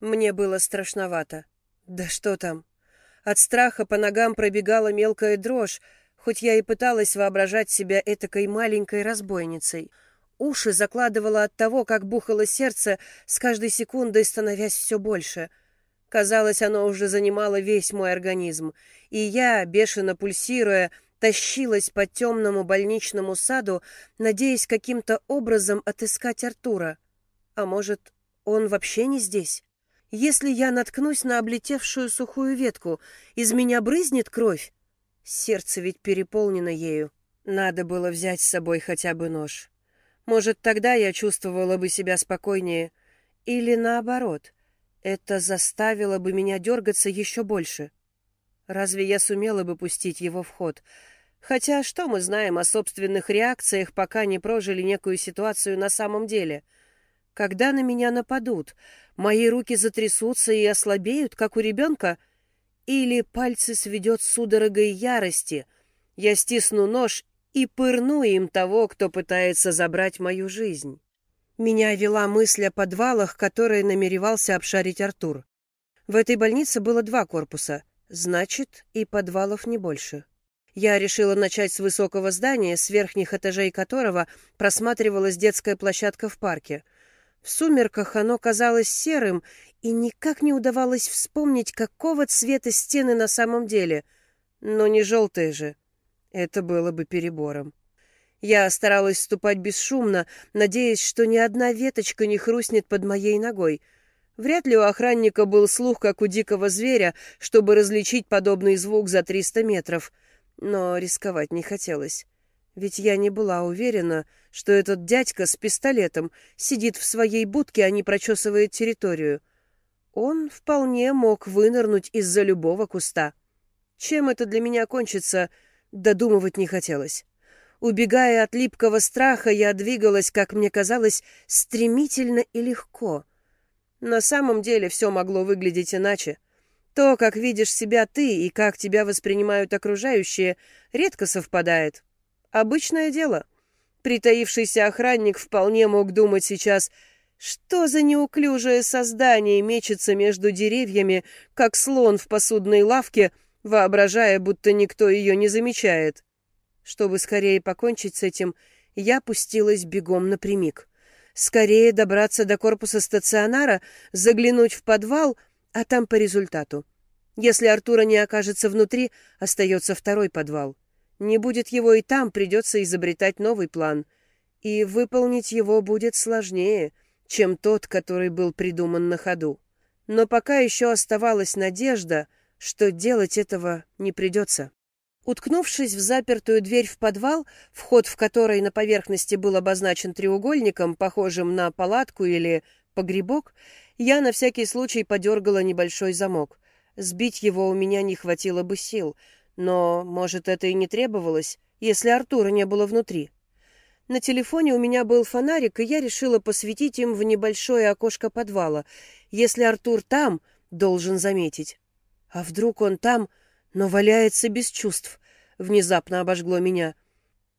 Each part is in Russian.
Мне было страшновато. Да что там? От страха по ногам пробегала мелкая дрожь, хоть я и пыталась воображать себя этакой маленькой разбойницей. Уши закладывало от того, как бухало сердце, с каждой секундой становясь все больше. Казалось, оно уже занимало весь мой организм, и я, бешено пульсируя, тащилась по темному больничному саду, надеясь каким-то образом отыскать Артура. А может, он вообще не здесь? Если я наткнусь на облетевшую сухую ветку, из меня брызнет кровь? Сердце ведь переполнено ею. Надо было взять с собой хотя бы нож. Может, тогда я чувствовала бы себя спокойнее. Или наоборот, это заставило бы меня дергаться еще больше. Разве я сумела бы пустить его в ход? Хотя что мы знаем о собственных реакциях, пока не прожили некую ситуацию на самом деле? Когда на меня нападут, мои руки затрясутся и ослабеют, как у ребенка? Или пальцы сведет судорогой ярости? Я стисну нож и пырну им того, кто пытается забрать мою жизнь. Меня вела мысль о подвалах, которые намеревался обшарить Артур. В этой больнице было два корпуса, значит, и подвалов не больше. Я решила начать с высокого здания, с верхних этажей которого просматривалась детская площадка в парке. В сумерках оно казалось серым, и никак не удавалось вспомнить, какого цвета стены на самом деле. Но не желтые же. Это было бы перебором. Я старалась ступать бесшумно, надеясь, что ни одна веточка не хрустнет под моей ногой. Вряд ли у охранника был слух, как у дикого зверя, чтобы различить подобный звук за триста метров. Но рисковать не хотелось. Ведь я не была уверена, что этот дядька с пистолетом сидит в своей будке, а не прочесывает территорию. Он вполне мог вынырнуть из-за любого куста. Чем это для меня кончится, Додумывать не хотелось. Убегая от липкого страха, я двигалась, как мне казалось, стремительно и легко. На самом деле все могло выглядеть иначе. То, как видишь себя ты и как тебя воспринимают окружающие, редко совпадает. Обычное дело. Притаившийся охранник вполне мог думать сейчас, что за неуклюжее создание мечется между деревьями, как слон в посудной лавке — воображая, будто никто ее не замечает. Чтобы скорее покончить с этим, я пустилась бегом напрямик. Скорее добраться до корпуса стационара, заглянуть в подвал, а там по результату. Если Артура не окажется внутри, остается второй подвал. Не будет его и там, придется изобретать новый план. И выполнить его будет сложнее, чем тот, который был придуман на ходу. Но пока еще оставалась надежда — что делать этого не придется. Уткнувшись в запертую дверь в подвал, вход в который на поверхности был обозначен треугольником, похожим на палатку или погребок, я на всякий случай подергала небольшой замок. Сбить его у меня не хватило бы сил, но, может, это и не требовалось, если Артура не было внутри. На телефоне у меня был фонарик, и я решила посветить им в небольшое окошко подвала. Если Артур там, должен заметить. А вдруг он там, но валяется без чувств? Внезапно обожгло меня.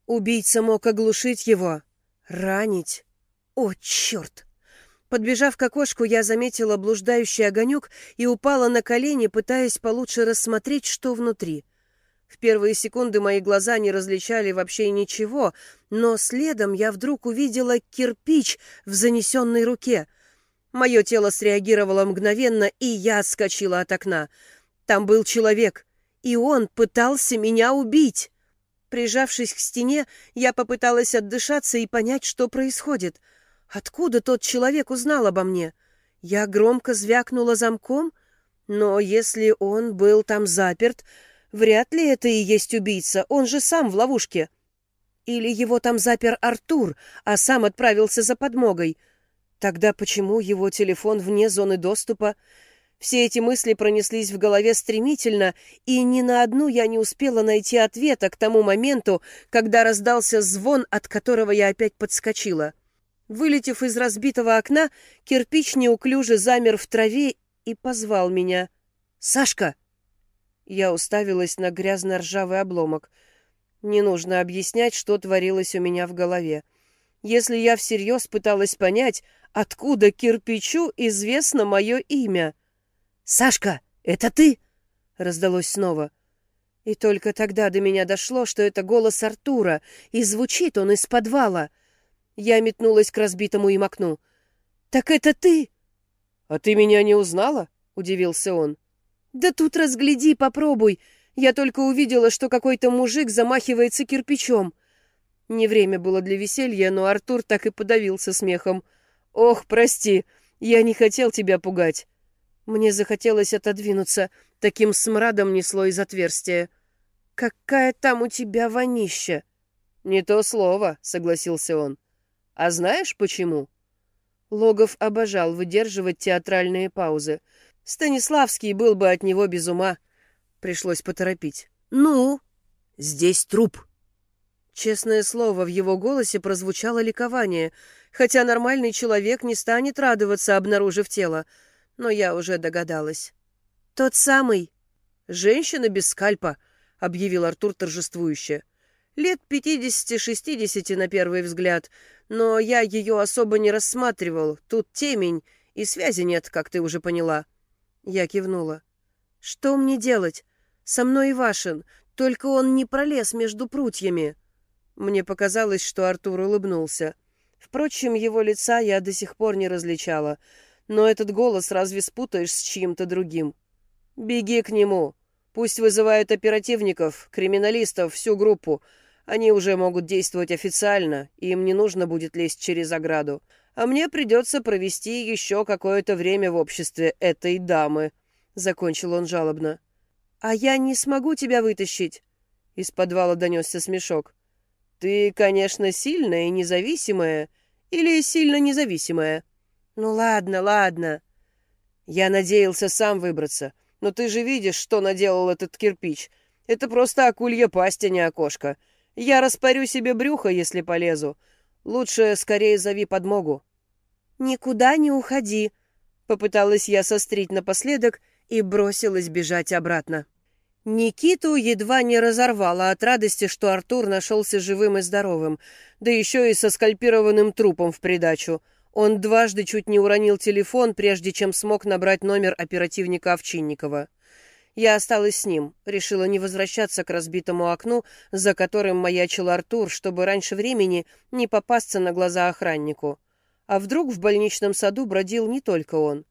Убийца мог оглушить его, ранить. О, черт! Подбежав к окошку, я заметила блуждающий огонек и упала на колени, пытаясь получше рассмотреть, что внутри. В первые секунды мои глаза не различали вообще ничего, но следом я вдруг увидела кирпич в занесенной руке. Мое тело среагировало мгновенно, и я отскочила от окна. Там был человек, и он пытался меня убить. Прижавшись к стене, я попыталась отдышаться и понять, что происходит. Откуда тот человек узнал обо мне? Я громко звякнула замком, но если он был там заперт, вряд ли это и есть убийца, он же сам в ловушке. Или его там запер Артур, а сам отправился за подмогой. Тогда почему его телефон вне зоны доступа? Все эти мысли пронеслись в голове стремительно, и ни на одну я не успела найти ответа к тому моменту, когда раздался звон, от которого я опять подскочила. Вылетев из разбитого окна, кирпич неуклюже замер в траве и позвал меня. «Сашка!» Я уставилась на грязно-ржавый обломок. Не нужно объяснять, что творилось у меня в голове. если я всерьез пыталась понять, откуда кирпичу известно мое имя. «Сашка, это ты?» — раздалось снова. И только тогда до меня дошло, что это голос Артура, и звучит он из подвала. Я метнулась к разбитому им окну. «Так это ты?» «А ты меня не узнала?» — удивился он. «Да тут разгляди, попробуй. Я только увидела, что какой-то мужик замахивается кирпичом». Не время было для веселья, но Артур так и подавился смехом. «Ох, прости, я не хотел тебя пугать». Мне захотелось отодвинуться, таким смрадом несло из отверстия. «Какая там у тебя вонища!» «Не то слово», — согласился он. «А знаешь, почему?» Логов обожал выдерживать театральные паузы. Станиславский был бы от него без ума. Пришлось поторопить. «Ну?» «Здесь труп». Честное слово, в его голосе прозвучало ликование, хотя нормальный человек не станет радоваться, обнаружив тело. Но я уже догадалась. «Тот самый». «Женщина без скальпа», — объявил Артур торжествующе. «Лет пятидесяти-шестидесяти на первый взгляд, но я ее особо не рассматривал. Тут темень, и связи нет, как ты уже поняла». Я кивнула. «Что мне делать? Со мной Ивашин, только он не пролез между прутьями». Мне показалось, что Артур улыбнулся. Впрочем, его лица я до сих пор не различала. Но этот голос разве спутаешь с чьим-то другим? «Беги к нему. Пусть вызывают оперативников, криминалистов, всю группу. Они уже могут действовать официально, и им не нужно будет лезть через ограду а мне придется провести еще какое-то время в обществе этой дамы», — закончил он жалобно. «А я не смогу тебя вытащить», — из подвала донесся смешок. «Ты, конечно, сильная и независимая, или сильно независимая?» «Ну ладно, ладно». «Я надеялся сам выбраться, но ты же видишь, что наделал этот кирпич. Это просто акулья пасть, а не окошко. Я распорю себе брюхо, если полезу. Лучше скорее зови подмогу». «Никуда не уходи», — попыталась я сострить напоследок и бросилась бежать обратно. Никиту едва не разорвала от радости, что Артур нашелся живым и здоровым, да еще и со скальпированным трупом в придачу. Он дважды чуть не уронил телефон, прежде чем смог набрать номер оперативника Овчинникова. Я осталась с ним, решила не возвращаться к разбитому окну, за которым маячил Артур, чтобы раньше времени не попасться на глаза охраннику. А вдруг в больничном саду бродил не только он?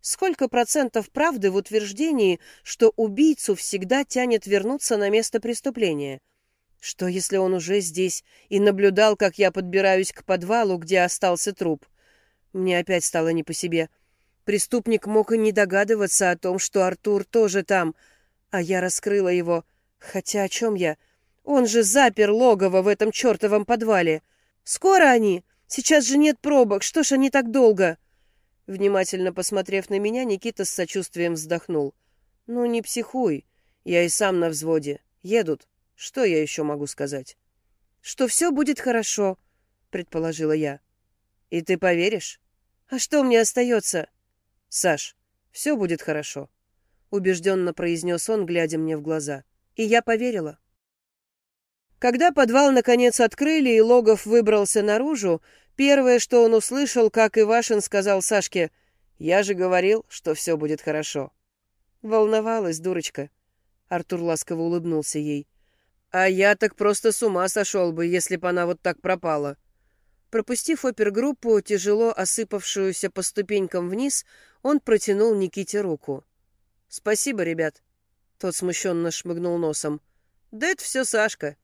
Сколько процентов правды в утверждении, что убийцу всегда тянет вернуться на место преступления? Что, если он уже здесь и наблюдал, как я подбираюсь к подвалу, где остался труп? Мне опять стало не по себе. Преступник мог и не догадываться о том, что Артур тоже там, а я раскрыла его. Хотя о чем я? Он же запер логово в этом чертовом подвале. Скоро они? Сейчас же нет пробок, что ж они так долго?» Внимательно посмотрев на меня, Никита с сочувствием вздохнул. «Ну, не психуй. Я и сам на взводе. Едут. Что я еще могу сказать?» «Что все будет хорошо», — предположила я. «И ты поверишь?» «А что мне остается?» «Саш, все будет хорошо», — убежденно произнес он, глядя мне в глаза. И я поверила. Когда подвал наконец открыли и Логов выбрался наружу, первое, что он услышал, как Ивашин сказал Сашке, «Я же говорил, что все будет хорошо». Волновалась дурочка. Артур ласково улыбнулся ей. «А я так просто с ума сошел бы, если бы она вот так пропала». Пропустив опергруппу, тяжело осыпавшуюся по ступенькам вниз, он протянул Никите руку. «Спасибо, ребят». Тот смущенно шмыгнул носом. «Да это все Сашка».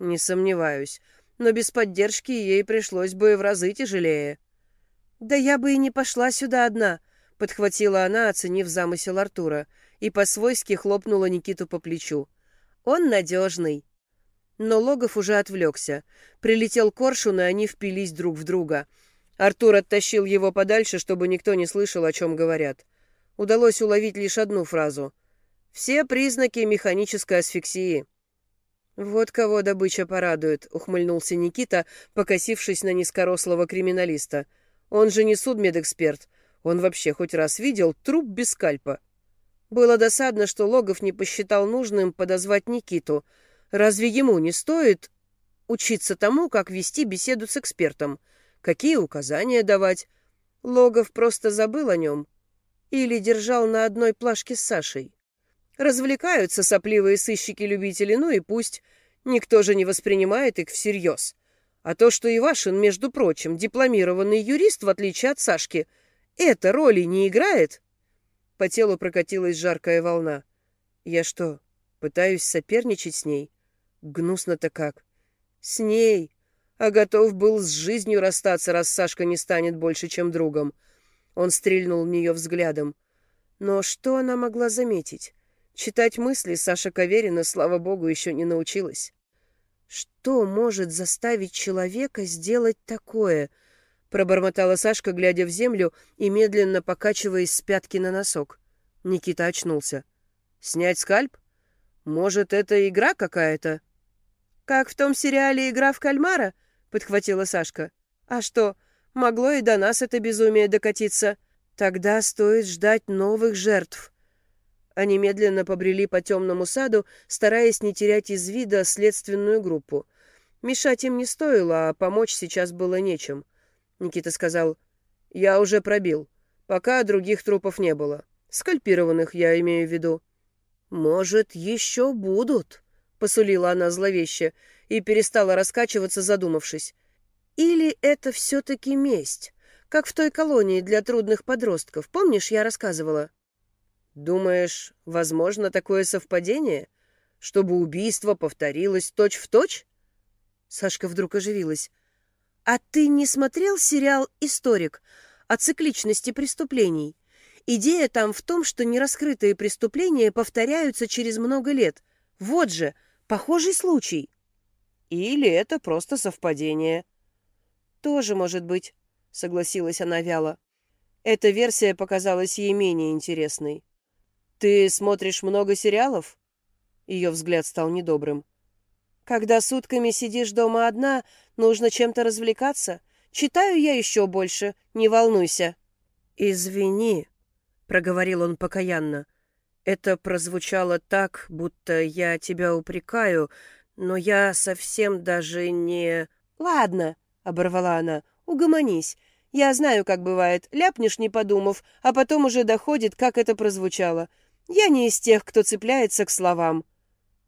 «Не сомневаюсь. Но без поддержки ей пришлось бы в разы тяжелее». «Да я бы и не пошла сюда одна», — подхватила она, оценив замысел Артура, и по-свойски хлопнула Никиту по плечу. «Он надежный». Но Логов уже отвлекся. Прилетел коршун, и они впились друг в друга. Артур оттащил его подальше, чтобы никто не слышал, о чем говорят. Удалось уловить лишь одну фразу. «Все признаки механической асфиксии». «Вот кого добыча порадует», — ухмыльнулся Никита, покосившись на низкорослого криминалиста. «Он же не судмедэксперт. Он вообще хоть раз видел труп без скальпа». Было досадно, что Логов не посчитал нужным подозвать Никиту — Разве ему не стоит? учиться тому, как вести беседу с экспертом, какие указания давать. Логов просто забыл о нем или держал на одной плашке с Сашей. Развлекаются сопливые сыщики-любители, ну и пусть. Никто же не воспринимает их всерьез. А то, что Ивашин, между прочим, дипломированный юрист, в отличие от Сашки, это роли не играет? По телу прокатилась жаркая волна. Я что, пытаюсь соперничать с ней? Гнусно-то как. С ней. А готов был с жизнью расстаться, раз Сашка не станет больше, чем другом. Он стрельнул в нее взглядом. Но что она могла заметить? Читать мысли Саша Каверина, слава богу, еще не научилась. Что может заставить человека сделать такое? Пробормотала Сашка, глядя в землю и медленно покачиваясь с пятки на носок. Никита очнулся. Снять скальп? Может, это игра какая-то? Как в том сериале «Игра в кальмара»? Подхватила Сашка. А что, могло и до нас это безумие докатиться? Тогда стоит ждать новых жертв. Они медленно побрели по темному саду, стараясь не терять из вида следственную группу. Мешать им не стоило, а помочь сейчас было нечем. Никита сказал, «Я уже пробил, пока других трупов не было. Скальпированных, я имею в виду». «Может, еще будут?» — посулила она зловеще и перестала раскачиваться, задумавшись. «Или это все-таки месть, как в той колонии для трудных подростков, помнишь, я рассказывала?» Думаешь, возможно такое совпадение, чтобы убийство повторилось точь-в-точь? Сашка вдруг оживилась. А ты не смотрел сериал «Историк» о цикличности преступлений? Идея там в том, что нераскрытые преступления повторяются через много лет. Вот же, похожий случай. Или это просто совпадение. Тоже может быть, согласилась она вяло. Эта версия показалась ей менее интересной. «Ты смотришь много сериалов?» Ее взгляд стал недобрым. «Когда сутками сидишь дома одна, нужно чем-то развлекаться. Читаю я еще больше, не волнуйся». «Извини», — проговорил он покаянно. «Это прозвучало так, будто я тебя упрекаю, но я совсем даже не...» «Ладно», — оборвала она, — «угомонись. Я знаю, как бывает. Ляпнешь, не подумав, а потом уже доходит, как это прозвучало. Я не из тех, кто цепляется к словам.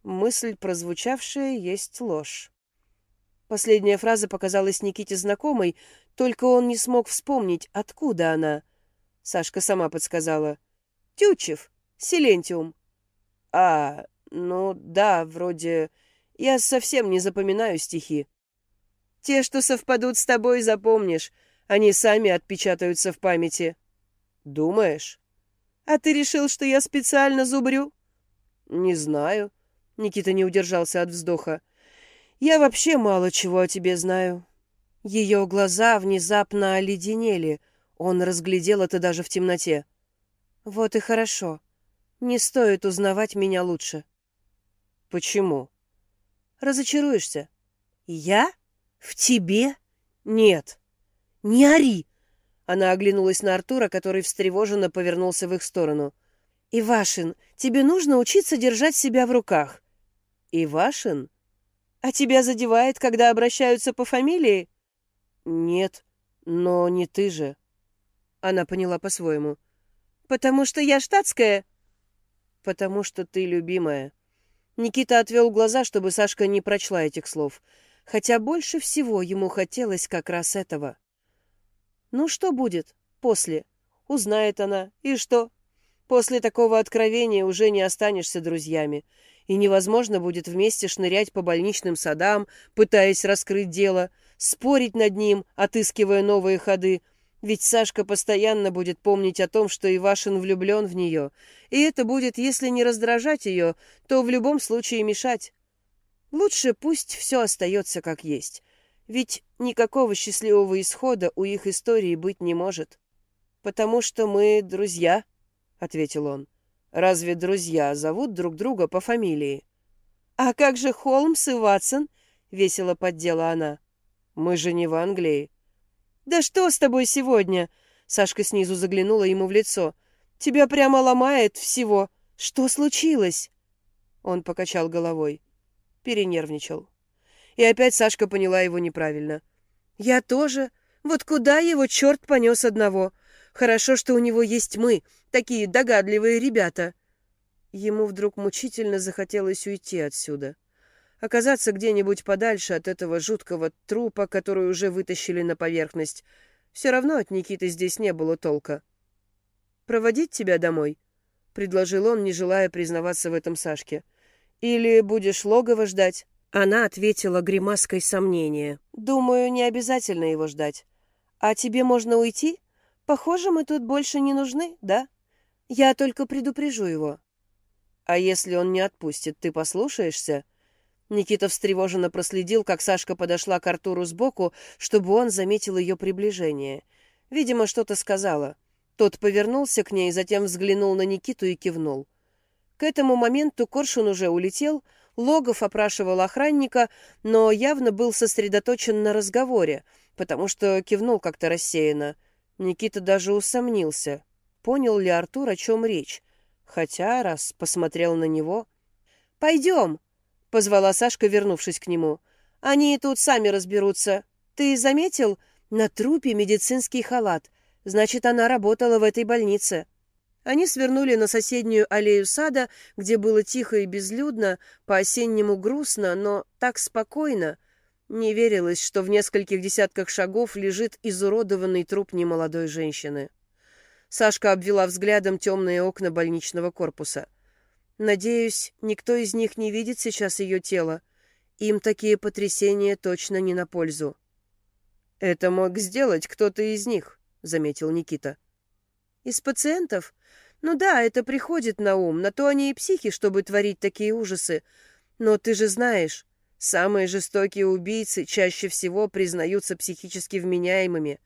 Мысль, прозвучавшая, есть ложь. Последняя фраза показалась Никите знакомой, только он не смог вспомнить, откуда она. Сашка сама подсказала. «Тютчев, Силентиум». «А, ну да, вроде... Я совсем не запоминаю стихи». «Те, что совпадут с тобой, запомнишь. Они сами отпечатаются в памяти». «Думаешь?» А ты решил, что я специально зубрю? Не знаю. Никита не удержался от вздоха. Я вообще мало чего о тебе знаю. Ее глаза внезапно оледенели. Он разглядел это даже в темноте. Вот и хорошо. Не стоит узнавать меня лучше. Почему? Разочаруешься. Я? В тебе? Нет. Не ори. Она оглянулась на Артура, который встревоженно повернулся в их сторону. «Ивашин, тебе нужно учиться держать себя в руках». «Ивашин? А тебя задевает, когда обращаются по фамилии?» «Нет, но не ты же». Она поняла по-своему. «Потому что я штатская?» «Потому что ты любимая». Никита отвел глаза, чтобы Сашка не прочла этих слов, хотя больше всего ему хотелось как раз этого. Ну что будет после? Узнает она. И что? После такого откровения уже не останешься друзьями. И невозможно будет вместе шнырять по больничным садам, пытаясь раскрыть дело, спорить над ним, отыскивая новые ходы. Ведь Сашка постоянно будет помнить о том, что Ивашин влюблен в нее. И это будет, если не раздражать ее, то в любом случае мешать. Лучше пусть все остается как есть. Ведь никакого счастливого исхода у их истории быть не может. «Потому что мы друзья», — ответил он. «Разве друзья зовут друг друга по фамилии?» «А как же Холмс и Ватсон?» — весело поддела она. «Мы же не в Англии». «Да что с тобой сегодня?» Сашка снизу заглянула ему в лицо. «Тебя прямо ломает всего. Что случилось?» Он покачал головой. Перенервничал. И опять Сашка поняла его неправильно. «Я тоже. Вот куда его черт понес одного? Хорошо, что у него есть мы, такие догадливые ребята». Ему вдруг мучительно захотелось уйти отсюда. Оказаться где-нибудь подальше от этого жуткого трупа, который уже вытащили на поверхность. Все равно от Никиты здесь не было толка. «Проводить тебя домой?» — предложил он, не желая признаваться в этом Сашке. «Или будешь логово ждать?» Она ответила гримаской сомнения. «Думаю, не обязательно его ждать. А тебе можно уйти? Похоже, мы тут больше не нужны, да? Я только предупрежу его». «А если он не отпустит, ты послушаешься?» Никита встревоженно проследил, как Сашка подошла к Артуру сбоку, чтобы он заметил ее приближение. Видимо, что-то сказала. Тот повернулся к ней, затем взглянул на Никиту и кивнул. К этому моменту Коршун уже улетел, Логов опрашивал охранника, но явно был сосредоточен на разговоре, потому что кивнул как-то рассеянно. Никита даже усомнился, понял ли Артур, о чем речь. Хотя, раз посмотрел на него... «Пойдем!» — позвала Сашка, вернувшись к нему. «Они тут сами разберутся. Ты заметил? На трупе медицинский халат. Значит, она работала в этой больнице. Они свернули на соседнюю аллею сада, где было тихо и безлюдно, по-осеннему грустно, но так спокойно. Не верилось, что в нескольких десятках шагов лежит изуродованный труп немолодой женщины. Сашка обвела взглядом темные окна больничного корпуса. «Надеюсь, никто из них не видит сейчас ее тело. Им такие потрясения точно не на пользу». «Это мог сделать кто-то из них», — заметил Никита. «Из пациентов? Ну да, это приходит на ум, на то они и психи, чтобы творить такие ужасы. Но ты же знаешь, самые жестокие убийцы чаще всего признаются психически вменяемыми.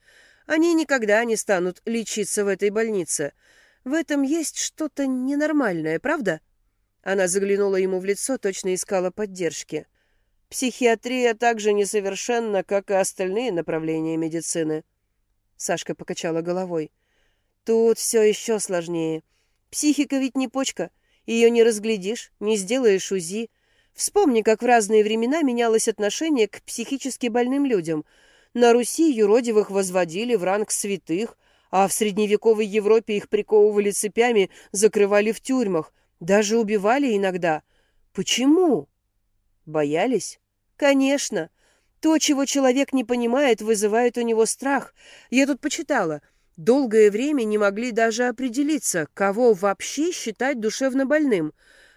Они никогда не станут лечиться в этой больнице. В этом есть что-то ненормальное, правда?» Она заглянула ему в лицо, точно искала поддержки. «Психиатрия так же несовершенна, как и остальные направления медицины». Сашка покачала головой. Тут все еще сложнее. Психика ведь не почка. Ее не разглядишь, не сделаешь УЗИ. Вспомни, как в разные времена менялось отношение к психически больным людям. На Руси юродивых возводили в ранг святых, а в средневековой Европе их приковывали цепями, закрывали в тюрьмах, даже убивали иногда. Почему? Боялись? Конечно. То, чего человек не понимает, вызывает у него страх. Я тут почитала. Долгое время не могли даже определиться, кого вообще считать душевно больным.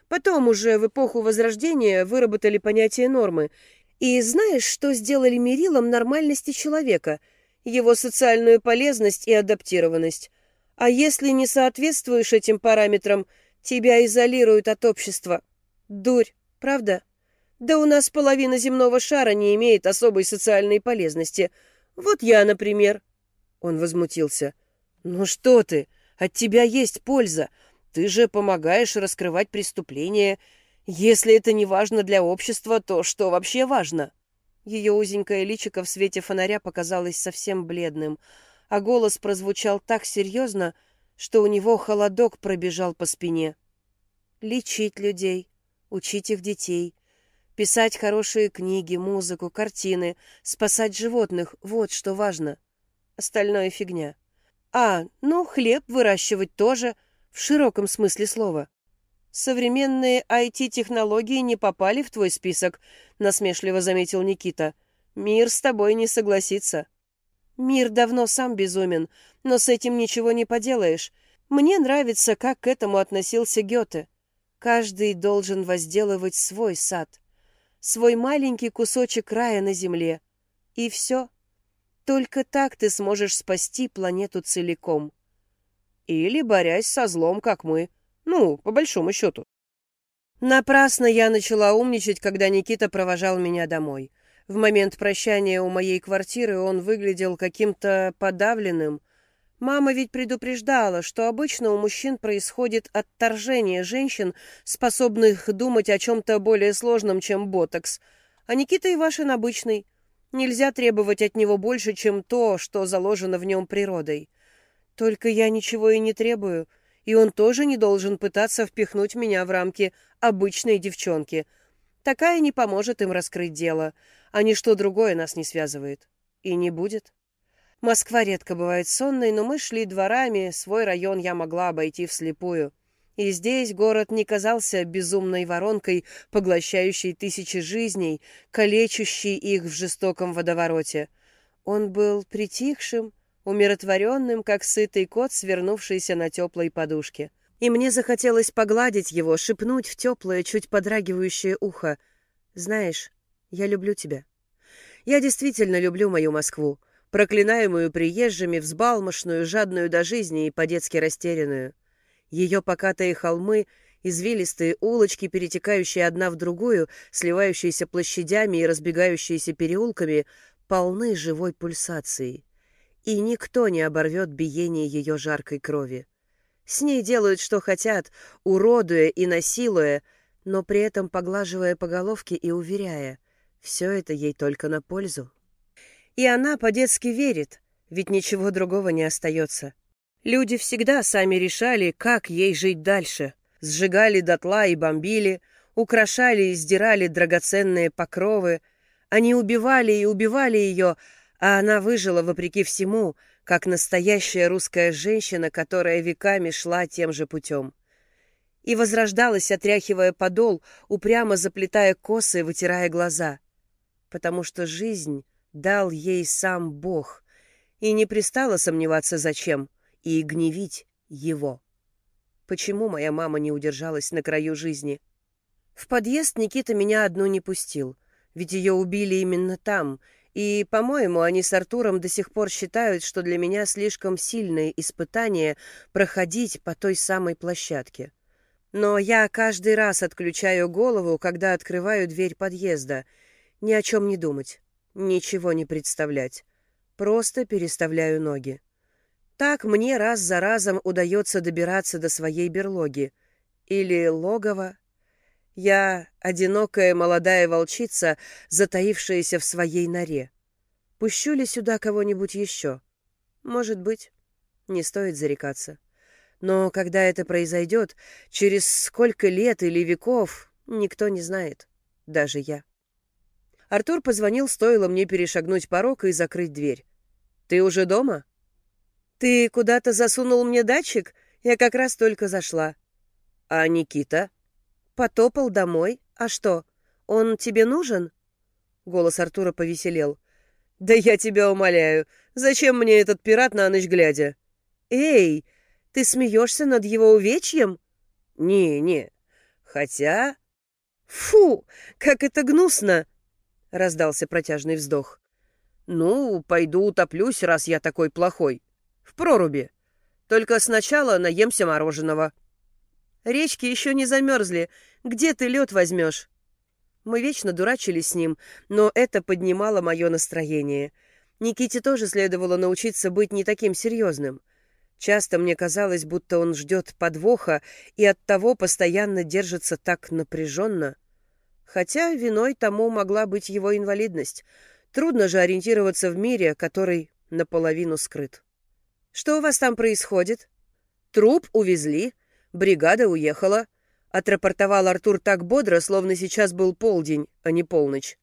Потом уже в эпоху Возрождения выработали понятие нормы. И знаешь, что сделали мерилом нормальности человека? Его социальную полезность и адаптированность. А если не соответствуешь этим параметрам, тебя изолируют от общества. Дурь, правда? Да у нас половина земного шара не имеет особой социальной полезности. Вот я, например. Он возмутился. Ну что ты? От тебя есть польза. Ты же помогаешь раскрывать преступления. Если это не важно для общества, то что вообще важно? Ее узенькое личико в свете фонаря показалось совсем бледным, а голос прозвучал так серьезно, что у него холодок пробежал по спине. Лечить людей, учить их детей, Писать хорошие книги, музыку, картины, спасать животных — вот что важно. Остальное фигня. А, ну, хлеб выращивать тоже, в широком смысле слова. Современные IT-технологии не попали в твой список, насмешливо заметил Никита. Мир с тобой не согласится. Мир давно сам безумен, но с этим ничего не поделаешь. Мне нравится, как к этому относился Гёте. Каждый должен возделывать свой сад свой маленький кусочек рая на земле. И все. Только так ты сможешь спасти планету целиком. Или борясь со злом, как мы. Ну, по большому счету. Напрасно я начала умничать, когда Никита провожал меня домой. В момент прощания у моей квартиры он выглядел каким-то подавленным, Мама ведь предупреждала, что обычно у мужчин происходит отторжение женщин, способных думать о чем-то более сложном, чем ботокс. А Никита Ивашин обычный. Нельзя требовать от него больше, чем то, что заложено в нем природой. Только я ничего и не требую, и он тоже не должен пытаться впихнуть меня в рамки обычной девчонки. Такая не поможет им раскрыть дело. А ничто другое нас не связывает. И не будет. Москва редко бывает сонной, но мы шли дворами, свой район я могла обойти вслепую. И здесь город не казался безумной воронкой, поглощающей тысячи жизней, калечущей их в жестоком водовороте. Он был притихшим, умиротворенным, как сытый кот, свернувшийся на теплой подушке. И мне захотелось погладить его, шепнуть в теплое, чуть подрагивающее ухо. «Знаешь, я люблю тебя. Я действительно люблю мою Москву, проклинаемую приезжими, взбалмошную, жадную до жизни и по-детски растерянную. Ее покатые холмы, извилистые улочки, перетекающие одна в другую, сливающиеся площадями и разбегающиеся переулками, полны живой пульсацией. И никто не оборвет биение ее жаркой крови. С ней делают, что хотят, уродуя и насилуя, но при этом поглаживая по головке и уверяя, все это ей только на пользу. И она по-детски верит, ведь ничего другого не остается. Люди всегда сами решали, как ей жить дальше. Сжигали дотла и бомбили, украшали и сдирали драгоценные покровы. Они убивали и убивали ее, а она выжила вопреки всему, как настоящая русская женщина, которая веками шла тем же путем. И возрождалась, отряхивая подол, упрямо заплетая косы, вытирая глаза. Потому что жизнь дал ей сам Бог, и не пристала сомневаться зачем — и гневить его. Почему моя мама не удержалась на краю жизни? В подъезд Никита меня одну не пустил, ведь ее убили именно там, и, по-моему, они с Артуром до сих пор считают, что для меня слишком сильное испытание проходить по той самой площадке. Но я каждый раз отключаю голову, когда открываю дверь подъезда. Ни о чем не думать, ничего не представлять. Просто переставляю ноги. Так мне раз за разом удается добираться до своей берлоги. Или логова. Я одинокая молодая волчица, затаившаяся в своей норе. Пущу ли сюда кого-нибудь еще? Может быть. Не стоит зарекаться. Но когда это произойдет, через сколько лет или веков, никто не знает. Даже я. Артур позвонил, стоило мне перешагнуть порог и закрыть дверь. «Ты уже дома?» «Ты куда-то засунул мне датчик? Я как раз только зашла». «А Никита?» «Потопал домой. А что, он тебе нужен?» Голос Артура повеселел. «Да я тебя умоляю. Зачем мне этот пират на ночь глядя?» «Эй, ты смеешься над его увечьем?» «Не-не. Хотя...» «Фу, как это гнусно!» — раздался протяжный вздох. «Ну, пойду утоплюсь, раз я такой плохой. В проруби. Только сначала наемся мороженого. Речки еще не замерзли. Где ты лед возьмешь? Мы вечно дурачились с ним, но это поднимало мое настроение. Никите тоже следовало научиться быть не таким серьезным. Часто мне казалось, будто он ждет подвоха и оттого постоянно держится так напряженно. Хотя виной тому могла быть его инвалидность. Трудно же ориентироваться в мире, который наполовину скрыт. Что у вас там происходит? Труп увезли, бригада уехала. Отрапортовал Артур так бодро, словно сейчас был полдень, а не полночь.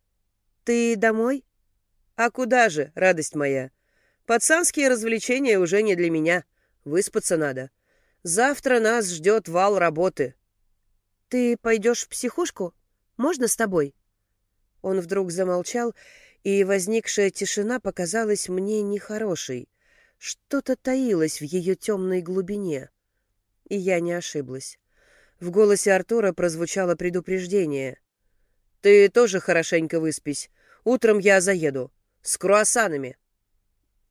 Ты домой? А куда же, радость моя? Пацанские развлечения уже не для меня. Выспаться надо. Завтра нас ждет вал работы. Ты пойдешь в психушку? Можно с тобой? Он вдруг замолчал, и возникшая тишина показалась мне нехорошей. Что-то таилось в ее темной глубине. И я не ошиблась. В голосе Артура прозвучало предупреждение. «Ты тоже хорошенько выспись. Утром я заеду. С круассанами».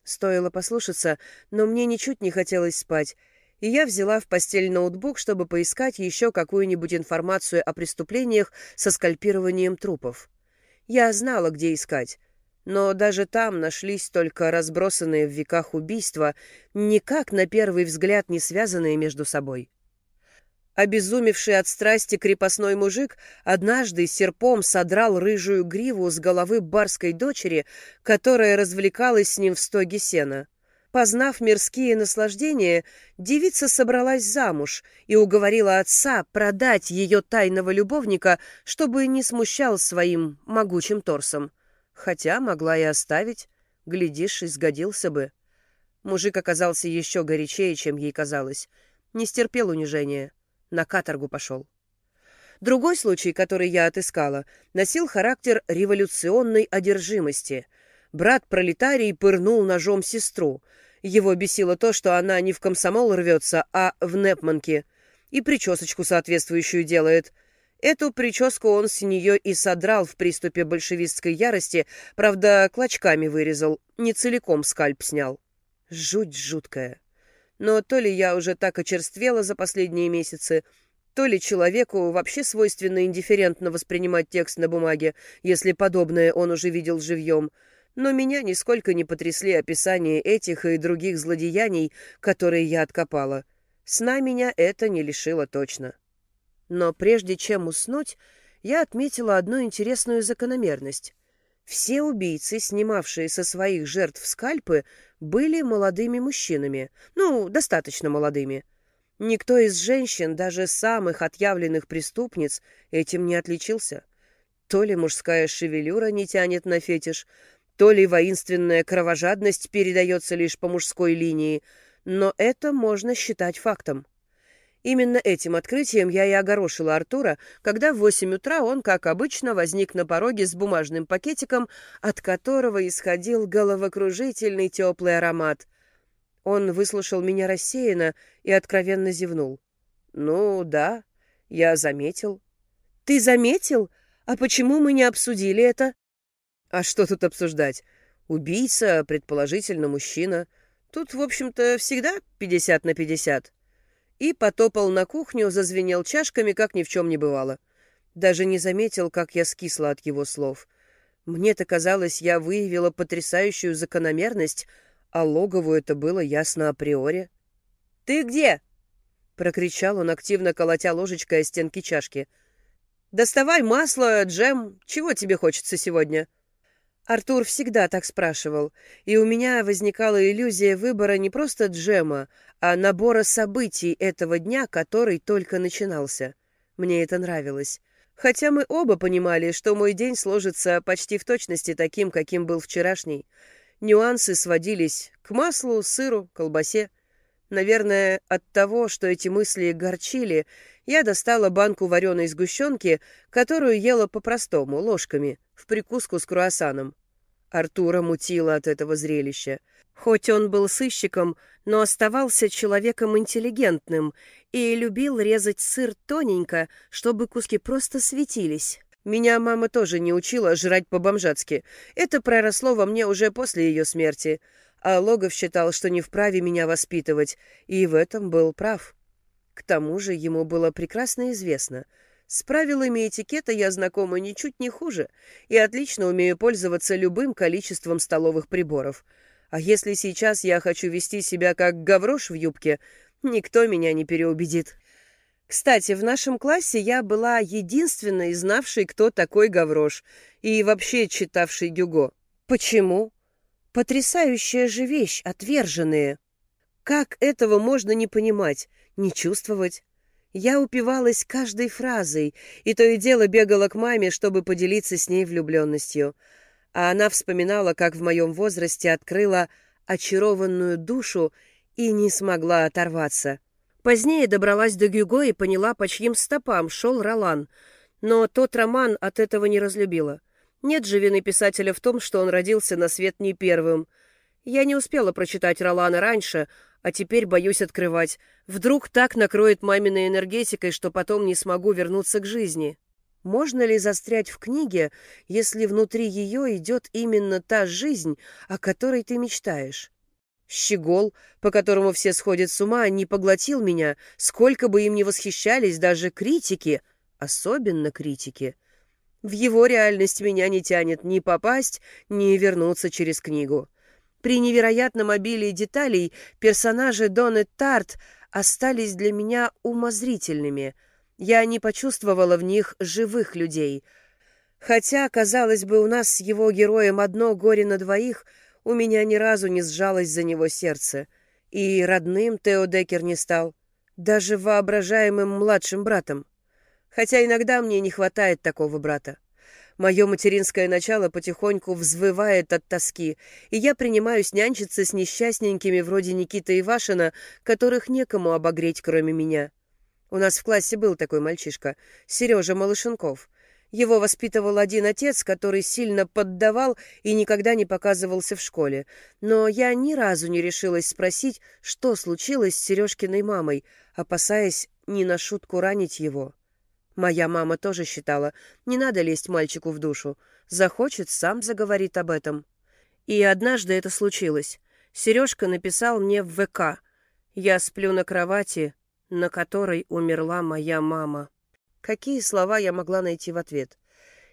Стоило послушаться, но мне ничуть не хотелось спать, и я взяла в постель ноутбук, чтобы поискать еще какую-нибудь информацию о преступлениях со скальпированием трупов. Я знала, где искать, но даже там нашлись только разбросанные в веках убийства, никак на первый взгляд не связанные между собой. Обезумевший от страсти крепостной мужик однажды серпом содрал рыжую гриву с головы барской дочери, которая развлекалась с ним в стоге сена. Познав мирские наслаждения, девица собралась замуж и уговорила отца продать ее тайного любовника, чтобы не смущал своим могучим торсом. Хотя могла и оставить. Глядишь, и сгодился бы. Мужик оказался еще горячее, чем ей казалось. Не стерпел унижения. На каторгу пошел. Другой случай, который я отыскала, носил характер революционной одержимости. Брат-пролетарий пырнул ножом сестру. Его бесило то, что она не в комсомол рвется, а в Непманке. И причесочку соответствующую делает. Эту прическу он с нее и содрал в приступе большевистской ярости, правда, клочками вырезал, не целиком скальп снял. Жуть жуткая. Но то ли я уже так очерствела за последние месяцы, то ли человеку вообще свойственно индифферентно воспринимать текст на бумаге, если подобное он уже видел живьем, но меня нисколько не потрясли описания этих и других злодеяний, которые я откопала. Сна меня это не лишило точно. Но прежде чем уснуть, я отметила одну интересную закономерность. Все убийцы, снимавшие со своих жертв скальпы, были молодыми мужчинами, ну, достаточно молодыми — Никто из женщин, даже самых отъявленных преступниц, этим не отличился. То ли мужская шевелюра не тянет на фетиш, то ли воинственная кровожадность передается лишь по мужской линии, но это можно считать фактом. Именно этим открытием я и огорошила Артура, когда в восемь утра он, как обычно, возник на пороге с бумажным пакетиком, от которого исходил головокружительный теплый аромат. Он выслушал меня рассеянно и откровенно зевнул. «Ну, да, я заметил». «Ты заметил? А почему мы не обсудили это?» «А что тут обсуждать? Убийца, предположительно, мужчина. Тут, в общем-то, всегда пятьдесят на пятьдесят». И потопал на кухню, зазвенел чашками, как ни в чем не бывало. Даже не заметил, как я скисла от его слов. Мне-то казалось, я выявила потрясающую закономерность — а логову это было ясно априори. «Ты где?» — прокричал он, активно колотя ложечкой о стенки чашки. «Доставай масло, джем. Чего тебе хочется сегодня?» Артур всегда так спрашивал, и у меня возникала иллюзия выбора не просто джема, а набора событий этого дня, который только начинался. Мне это нравилось. Хотя мы оба понимали, что мой день сложится почти в точности таким, каким был вчерашний — Нюансы сводились к маслу, сыру, колбасе. Наверное, от того, что эти мысли горчили, я достала банку вареной сгущенки, которую ела по-простому, ложками, в прикуску с круассаном. Артура мутило от этого зрелища. Хоть он был сыщиком, но оставался человеком интеллигентным и любил резать сыр тоненько, чтобы куски просто светились. Меня мама тоже не учила жрать по-бомжатски. Это проросло во мне уже после ее смерти. А Логов считал, что не вправе меня воспитывать, и в этом был прав. К тому же ему было прекрасно известно. С правилами этикета я знакома ничуть не хуже и отлично умею пользоваться любым количеством столовых приборов. А если сейчас я хочу вести себя как гаврош в юбке, никто меня не переубедит. Кстати, в нашем классе я была единственной, знавшей, кто такой Гаврош, и вообще читавшей Гюго. Почему? Потрясающая же вещь, отверженные. Как этого можно не понимать, не чувствовать? Я упивалась каждой фразой, и то и дело бегала к маме, чтобы поделиться с ней влюбленностью. А она вспоминала, как в моем возрасте открыла очарованную душу и не смогла оторваться. Позднее добралась до Гюго и поняла, по чьим стопам шел Ролан. Но тот роман от этого не разлюбила. Нет же вины писателя в том, что он родился на свет не первым. Я не успела прочитать Ролана раньше, а теперь боюсь открывать. Вдруг так накроет маминой энергетикой, что потом не смогу вернуться к жизни. Можно ли застрять в книге, если внутри ее идет именно та жизнь, о которой ты мечтаешь? Щегол, по которому все сходят с ума, не поглотил меня, сколько бы им ни восхищались даже критики, особенно критики. В его реальность меня не тянет ни попасть, ни вернуться через книгу. При невероятном обилии деталей персонажи Доны Тарт остались для меня умозрительными. Я не почувствовала в них живых людей. Хотя, казалось бы, у нас с его героем одно горе на двоих — у меня ни разу не сжалось за него сердце, и родным Тео Деккер не стал, даже воображаемым младшим братом. Хотя иногда мне не хватает такого брата. Мое материнское начало потихоньку взвывает от тоски, и я принимаюсь нянчиться с несчастненькими вроде Никиты Ивашина, которых некому обогреть, кроме меня. У нас в классе был такой мальчишка, Сережа Малышенков. Его воспитывал один отец, который сильно поддавал и никогда не показывался в школе. Но я ни разу не решилась спросить, что случилось с Сережкиной мамой, опасаясь не на шутку ранить его. Моя мама тоже считала, не надо лезть мальчику в душу. Захочет, сам заговорит об этом. И однажды это случилось. Сережка написал мне в ВК. Я сплю на кровати, на которой умерла моя мама. Какие слова я могла найти в ответ?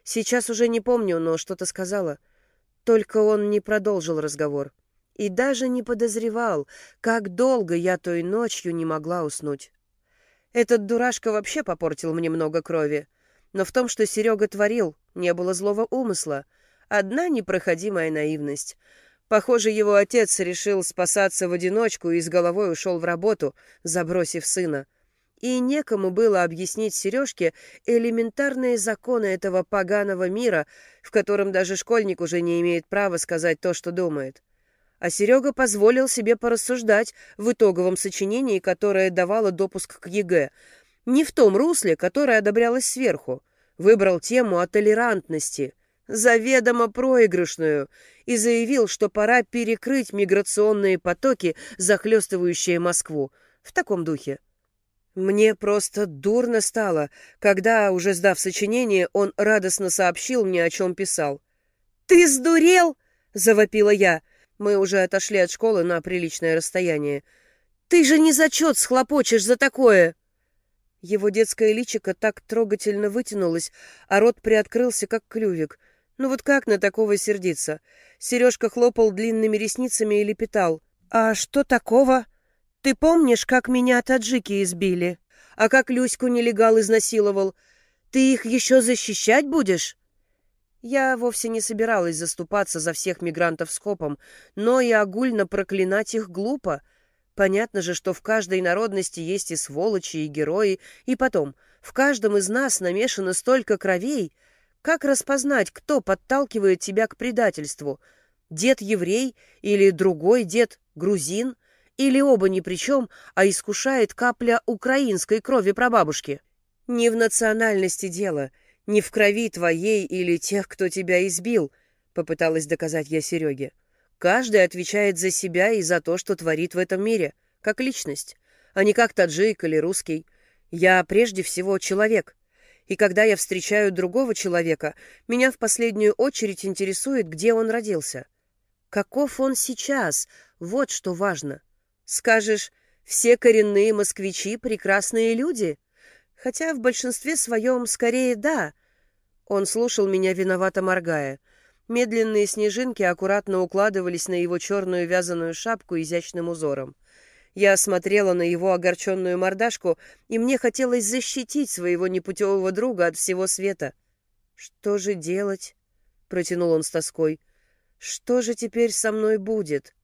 Сейчас уже не помню, но что-то сказала. Только он не продолжил разговор. И даже не подозревал, как долго я той ночью не могла уснуть. Этот дурашка вообще попортил мне много крови. Но в том, что Серега творил, не было злого умысла. Одна непроходимая наивность. Похоже, его отец решил спасаться в одиночку и с головой ушел в работу, забросив сына. И некому было объяснить Сережке элементарные законы этого поганого мира, в котором даже школьник уже не имеет права сказать то, что думает а Серега позволил себе порассуждать в итоговом сочинении, которое давало допуск к ЕГЭ, не в том русле, которое одобрялось сверху. Выбрал тему о толерантности, заведомо проигрышную, и заявил, что пора перекрыть миграционные потоки, захлестывающие Москву. В таком духе. Мне просто дурно стало, когда, уже сдав сочинение, он радостно сообщил мне, о чем писал. «Ты сдурел?» — завопила я. Мы уже отошли от школы на приличное расстояние. «Ты же не зачет схлопочешь за такое!» Его детское личико так трогательно вытянулось, а рот приоткрылся, как клювик. Ну вот как на такого сердиться? Сережка хлопал длинными ресницами и лепетал. «А что такого? Ты помнишь, как меня таджики избили? А как Люську нелегал изнасиловал? Ты их еще защищать будешь?» Я вовсе не собиралась заступаться за всех мигрантов скопом, но и огульно проклинать их глупо. Понятно же, что в каждой народности есть и сволочи, и герои, и потом, в каждом из нас намешано столько кровей. Как распознать, кто подталкивает тебя к предательству? Дед-еврей или другой дед-грузин? Или оба ни при чем, а искушает капля украинской крови прабабушки? Не в национальности дело — не в крови твоей или тех, кто тебя избил, попыталась доказать я Сереге. Каждый отвечает за себя и за то, что творит в этом мире, как личность, а не как таджик или русский. Я прежде всего человек. И когда я встречаю другого человека, меня в последнюю очередь интересует, где он родился. Каков он сейчас? Вот что важно. Скажешь, все коренные москвичи — прекрасные люди — Хотя в большинстве своем скорее да. Он слушал меня, виновато моргая. Медленные снежинки аккуратно укладывались на его черную вязаную шапку изящным узором. Я смотрела на его огорченную мордашку, и мне хотелось защитить своего непутевого друга от всего света. «Что же делать?» — протянул он с тоской. «Что же теперь со мной будет?»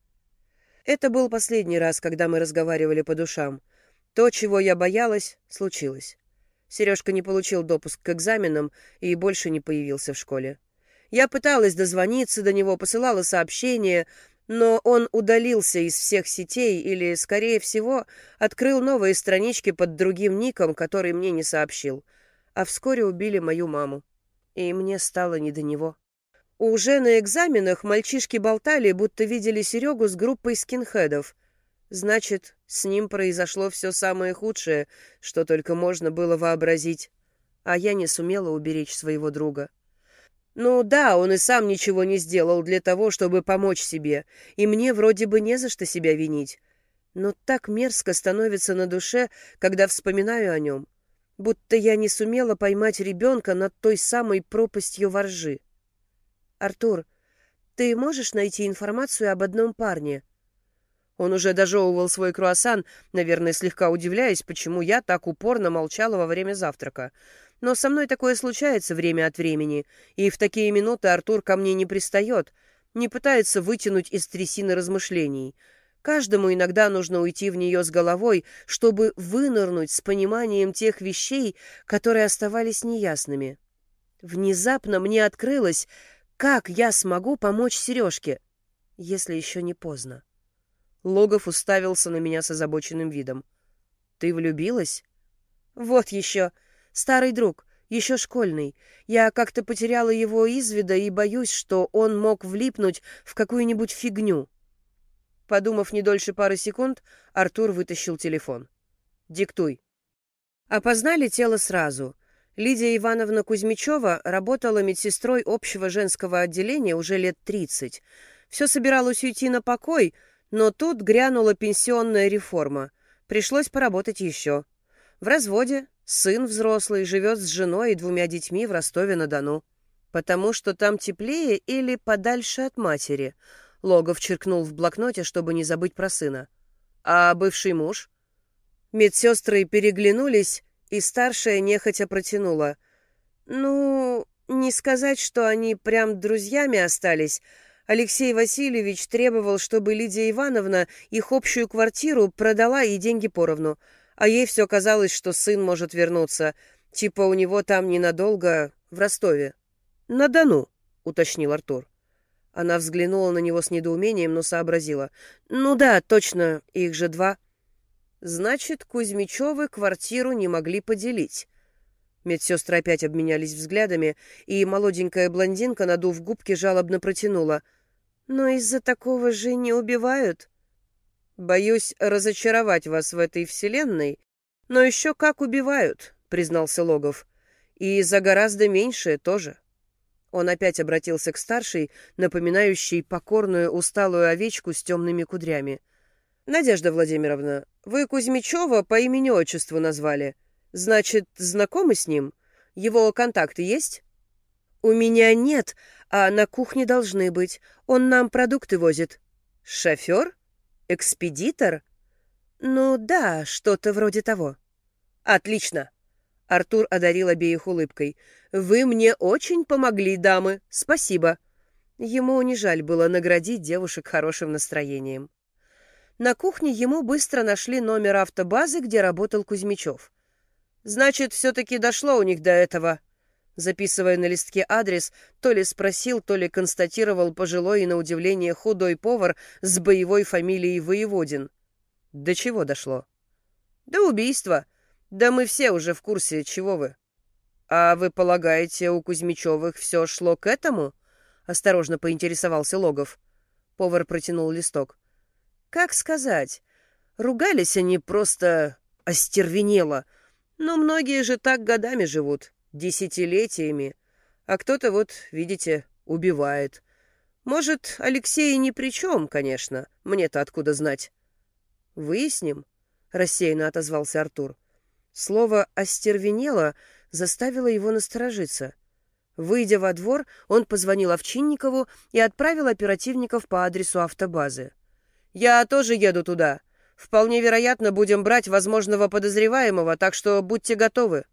Это был последний раз, когда мы разговаривали по душам. То, чего я боялась, случилось. Сережка не получил допуск к экзаменам и больше не появился в школе. Я пыталась дозвониться до него, посылала сообщения, но он удалился из всех сетей или, скорее всего, открыл новые странички под другим ником, который мне не сообщил. А вскоре убили мою маму. И мне стало не до него. Уже на экзаменах мальчишки болтали, будто видели Серегу с группой скинхедов — Значит, с ним произошло все самое худшее, что только можно было вообразить. А я не сумела уберечь своего друга. Ну да, он и сам ничего не сделал для того, чтобы помочь себе, и мне вроде бы не за что себя винить. Но так мерзко становится на душе, когда вспоминаю о нем, будто я не сумела поймать ребенка над той самой пропастью воржи. «Артур, ты можешь найти информацию об одном парне?» Он уже дожевывал свой круассан, наверное, слегка удивляясь, почему я так упорно молчала во время завтрака. Но со мной такое случается время от времени, и в такие минуты Артур ко мне не пристает, не пытается вытянуть из трясины размышлений. Каждому иногда нужно уйти в нее с головой, чтобы вынырнуть с пониманием тех вещей, которые оставались неясными. Внезапно мне открылось, как я смогу помочь Сережке, если еще не поздно. Логов уставился на меня с озабоченным видом. «Ты влюбилась?» «Вот еще. Старый друг, еще школьный. Я как-то потеряла его из вида и боюсь, что он мог влипнуть в какую-нибудь фигню». Подумав не дольше пары секунд, Артур вытащил телефон. «Диктуй». Опознали тело сразу. Лидия Ивановна Кузьмичева работала медсестрой общего женского отделения уже лет 30. Все собиралось уйти на покой, но тут грянула пенсионная реформа. Пришлось поработать еще. В разводе, сын взрослый, живет с женой и двумя детьми в Ростове-на-Дону. Потому что там теплее или подальше от матери. Логов черкнул в блокноте, чтобы не забыть про сына. А бывший муж? Медсестры переглянулись, и старшая нехотя протянула. «Ну, не сказать, что они прям друзьями остались. Алексей Васильевич требовал, чтобы Лидия Ивановна их общую квартиру продала и деньги поровну. А ей все казалось, что сын может вернуться. Типа у него там ненадолго, в Ростове». «На Дону», — уточнил Артур. Она взглянула на него с недоумением, но сообразила. «Ну да, точно, их же два». Значит, Кузьмичевы квартиру не могли поделить. Медсестры опять обменялись взглядами, и молоденькая блондинка, надув губки, жалобно протянула. «Но из-за такого же не убивают?» «Боюсь разочаровать вас в этой вселенной, но еще как убивают», — признался Логов. «И за гораздо меньшее тоже». Он опять обратился к старшей, напоминающей покорную усталую овечку с темными кудрями. «Надежда Владимировна, вы Кузьмичева по имени-отчеству назвали. Значит, знакомы с ним? Его контакты есть?» «У меня нет, а на кухне должны быть. Он нам продукты возит». «Шофер? Экспедитор?» «Ну да, что-то вроде того». «Отлично!» Артур одарил обеих улыбкой. «Вы мне очень помогли, дамы. Спасибо». Ему не жаль было наградить девушек хорошим настроением. На кухне ему быстро нашли номер автобазы, где работал Кузьмичев. «Значит, все-таки дошло у них до этого», записывая на листке адрес, то ли спросил, то ли констатировал пожилой и, на удивление, худой повар с боевой фамилией Воеводин. До чего дошло? До убийства. Да мы все уже в курсе, чего вы. А вы полагаете, у Кузьмичевых все шло к этому? Осторожно поинтересовался Логов. Повар протянул листок. Как сказать? Ругались они просто остервенело. Но многие же так годами живут, десятилетиями. А кто-то вот, видите, убивает. Может, Алексей ни при чем, конечно. Мне-то откуда знать? Выясним, рассеянно отозвался Артур. Слово «остервенело» заставило его насторожиться. Выйдя во двор, он позвонил Овчинникову и отправил оперативников по адресу автобазы. Я тоже еду туда. Вполне вероятно, будем брать возможного подозреваемого, так что будьте готовы.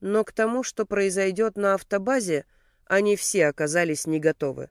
Но к тому, что произойдет на автобазе, они все оказались не готовы.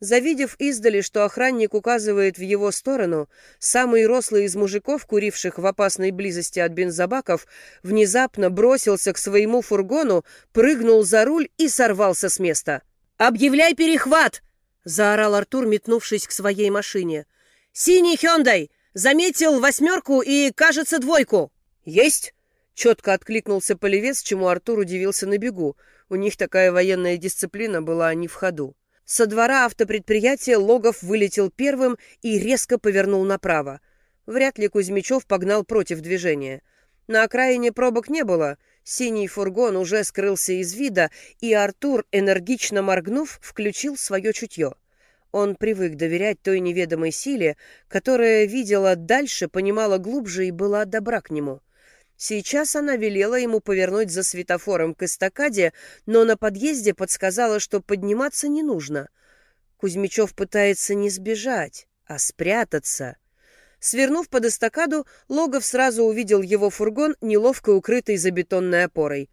Завидев издали, что охранник указывает в его сторону, самый рослый из мужиков, куривших в опасной близости от бензобаков, внезапно бросился к своему фургону, прыгнул за руль и сорвался с места. «Объявляй перехват!» — заорал Артур, метнувшись к своей машине — «Синий Хёндай! Заметил восьмерку и, кажется, двойку!» «Есть!» — четко откликнулся полевец, чему Артур удивился на бегу. У них такая военная дисциплина была не в ходу. Со двора автопредприятия Логов вылетел первым и резко повернул направо. Вряд ли Кузьмичев погнал против движения. На окраине пробок не было. Синий фургон уже скрылся из вида, и Артур, энергично моргнув, включил свое чутье. Он привык доверять той неведомой силе, которая видела дальше, понимала глубже и была добра к нему. Сейчас она велела ему повернуть за светофором к эстакаде, но на подъезде подсказала, что подниматься не нужно. Кузьмичев пытается не сбежать, а спрятаться. Свернув под эстакаду, Логов сразу увидел его фургон, неловко укрытый за бетонной опорой.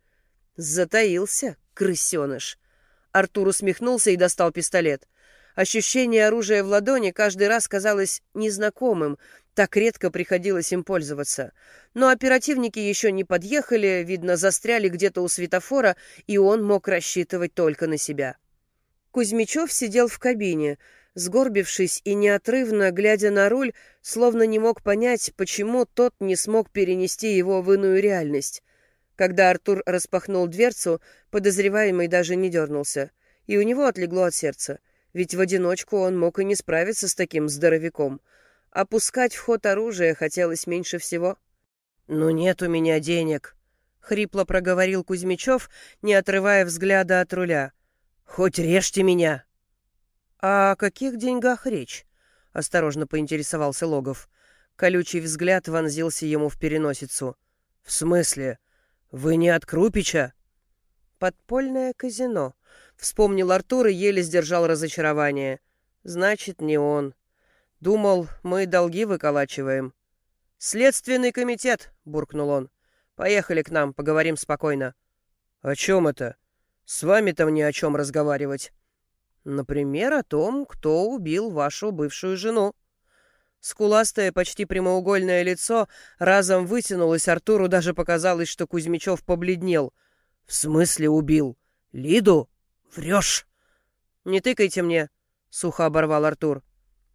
Затаился, крысеныш. Артур усмехнулся и достал пистолет. Ощущение оружия в ладони каждый раз казалось незнакомым, Так редко приходилось им пользоваться. Но оперативники еще не подъехали, видно, застряли где-то у светофора, и он мог рассчитывать только на себя. Кузьмичев сидел в кабине, сгорбившись и неотрывно глядя на руль, словно не мог понять, почему тот не смог перенести его в иную реальность. Когда Артур распахнул дверцу, подозреваемый даже не дернулся, и у него отлегло от сердца, ведь в одиночку он мог и не справиться с таким здоровяком. Опускать в ход оружие хотелось меньше всего. «Ну нет у меня денег», — хрипло проговорил Кузьмичев, не отрывая взгляда от руля. «Хоть режьте меня!» «А о каких деньгах речь?» — осторожно поинтересовался Логов. Колючий взгляд вонзился ему в переносицу. «В смысле? Вы не от Крупича?» «Подпольное казино», — вспомнил Артур и еле сдержал разочарование. «Значит, не он. Думал, мы долги выколачиваем». «Следственный комитет», — буркнул он. «Поехали к нам, поговорим спокойно». «О чем это? С вами там ни о чем разговаривать». Например, о том, кто убил вашу бывшую жену. Скуластое, почти прямоугольное лицо разом вытянулось, Артуру даже показалось, что Кузьмичев побледнел. «В смысле убил? Лиду? Врешь!» «Не тыкайте мне», — сухо оборвал Артур.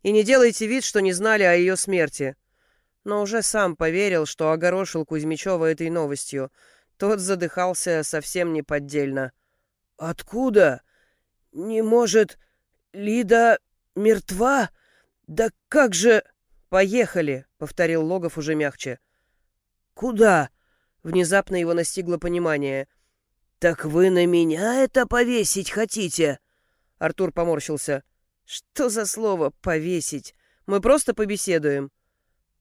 «И не делайте вид, что не знали о ее смерти». Но уже сам поверил, что огорошил Кузьмичева этой новостью. Тот задыхался совсем неподдельно. «Откуда?» «Не может... Лида мертва? Да как же...» «Поехали», — повторил Логов уже мягче. «Куда?» — внезапно его настигло понимание. «Так вы на меня это повесить хотите?» Артур поморщился. «Что за слово «повесить»? Мы просто побеседуем».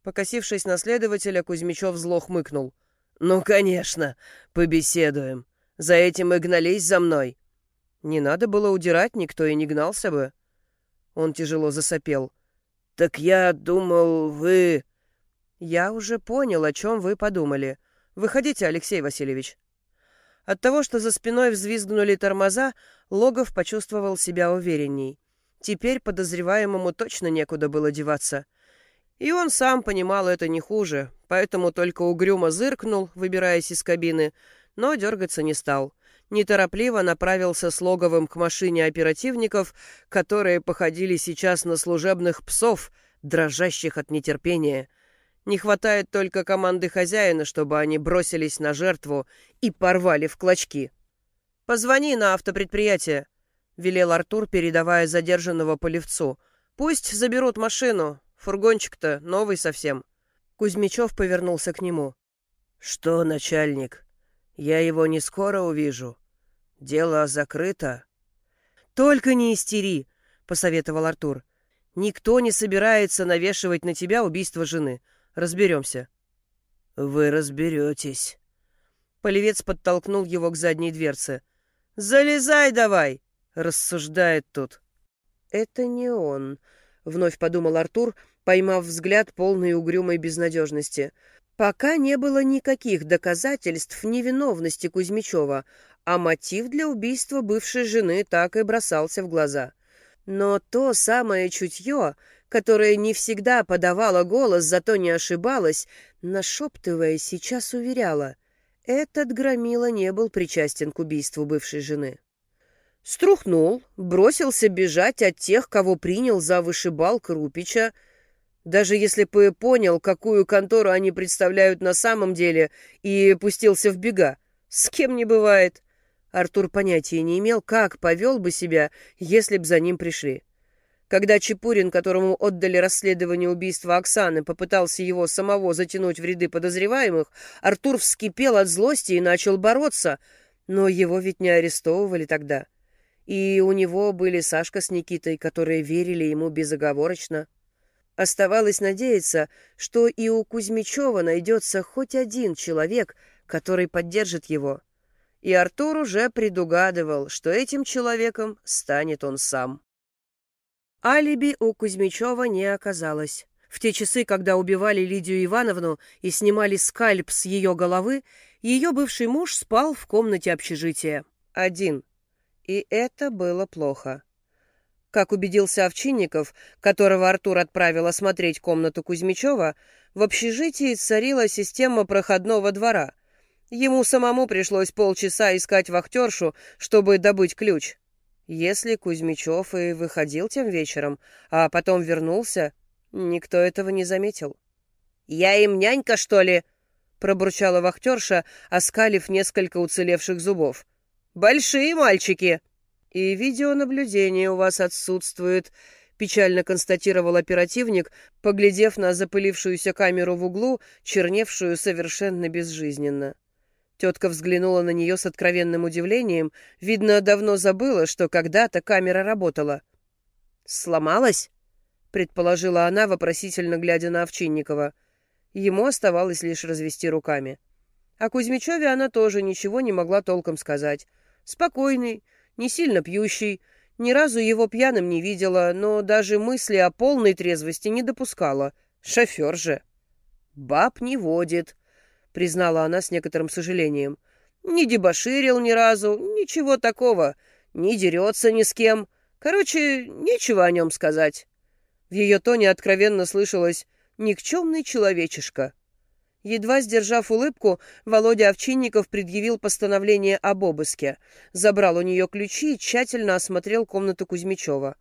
Покосившись на следователя, Кузьмичев зло хмыкнул. «Ну, конечно, побеседуем. За этим и гнались за мной. Не надо было удирать, никто и не гнался бы. Он тяжело засопел. «Так я думал, вы...» «Я уже понял, о чем вы подумали. Выходите, Алексей Васильевич». От того, что за спиной взвизгнули тормоза, Логов почувствовал себя уверенней. Теперь подозреваемому точно некуда было деваться. И он сам понимал это не хуже, поэтому только угрюмо зыркнул, выбираясь из кабины, но дергаться не стал неторопливо направился с Логовым к машине оперативников, которые походили сейчас на служебных псов, дрожащих от нетерпения. Не хватает только команды хозяина, чтобы они бросились на жертву и порвали в клочки. «Позвони на автопредприятие», — велел Артур, передавая задержанного по левцу. «Пусть заберут машину. Фургончик-то новый совсем». Кузьмичев повернулся к нему. «Что, начальник, я его не скоро увижу. Дело закрыто. Только не истери, посоветовал Артур. Никто не собирается навешивать на тебя убийство жены. Разберемся. Вы разберетесь. Полевец подтолкнул его к задней дверце. «Залезай давай!» — рассуждает тут. «Это не он», — вновь подумал Артур, поймав взгляд полной угрюмой безнадежности. Пока не было никаких доказательств невиновности Кузьмичева, а мотив для убийства бывшей жены так и бросался в глаза. Но то самое чутье, которое не всегда подавало голос, зато не ошибалось, нашептывая, сейчас уверяло, этот громила не был причастен к убийству бывшей жены. Струхнул, бросился бежать от тех, кого принял за вышибал Крупича, даже если бы понял, какую контору они представляют на самом деле, и пустился в бега. С кем не бывает. Артур понятия не имел, как повел бы себя, если б за ним пришли. Когда Чепурин, которому отдали расследование убийства Оксаны, попытался его самого затянуть в ряды подозреваемых, Артур вскипел от злости и начал бороться, но его ведь не арестовывали тогда. И у него были Сашка с Никитой, которые верили ему безоговорочно. Оставалось надеяться, что и у Кузьмичева найдется хоть один человек, который поддержит его. И Артур уже предугадывал, что этим человеком станет он сам. Алиби у Кузьмичева не оказалось. В те часы, когда убивали Лидию Ивановну и снимали скальп с ее головы, ее бывший муж спал в комнате общежития. Один. И это было плохо. Как убедился Овчинников, которого Артур отправил осмотреть комнату Кузьмичева, в общежитии царила система проходного двора. Ему самому пришлось полчаса искать вахтершу, чтобы добыть ключ. Если Кузьмичев и выходил тем вечером, а потом вернулся, никто этого не заметил. «Я им нянька, что ли?» — пробурчала вахтерша, оскалив несколько уцелевших зубов. «Большие мальчики!» «И видеонаблюдение у вас отсутствует», — печально констатировал оперативник, поглядев на запылившуюся камеру в углу, черневшую совершенно безжизненно. Тетка взглянула на нее с откровенным удивлением. Видно, давно забыла, что когда-то камера работала. «Сломалась?» — предположила она, вопросительно глядя на Овчинникова. Ему оставалось лишь развести руками. О Кузьмичеве она тоже ничего не могла толком сказать. Спокойный, не сильно пьющий, ни разу его пьяным не видела, но даже мысли о полной трезвости не допускала. Шофер же. «Баб не водит», — признала она с некоторым сожалением. «Не дебоширил ни разу, ничего такого, не дерется ни с кем. Короче, нечего о нем сказать». В ее тоне откровенно слышалось «никчемный человечишка». Едва сдержав улыбку, Володя Овчинников предъявил постановление об обыске, забрал у нее ключи и тщательно осмотрел комнату Кузьмичева.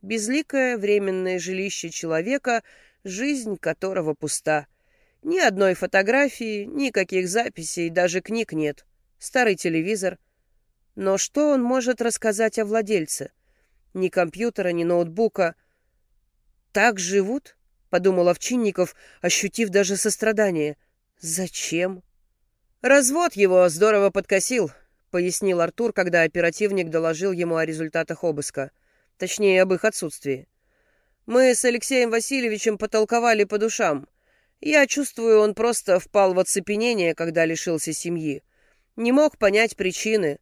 Безликое временное жилище человека, жизнь которого пуста — ни одной фотографии, никаких записей, даже книг нет. Старый телевизор. Но что он может рассказать о владельце? Ни компьютера, ни ноутбука. «Так живут?» — подумал Овчинников, ощутив даже сострадание. «Зачем?» «Развод его здорово подкосил», — пояснил Артур, когда оперативник доложил ему о результатах обыска. Точнее, об их отсутствии. «Мы с Алексеем Васильевичем потолковали по душам». Я чувствую, он просто впал в оцепенение, когда лишился семьи. Не мог понять причины.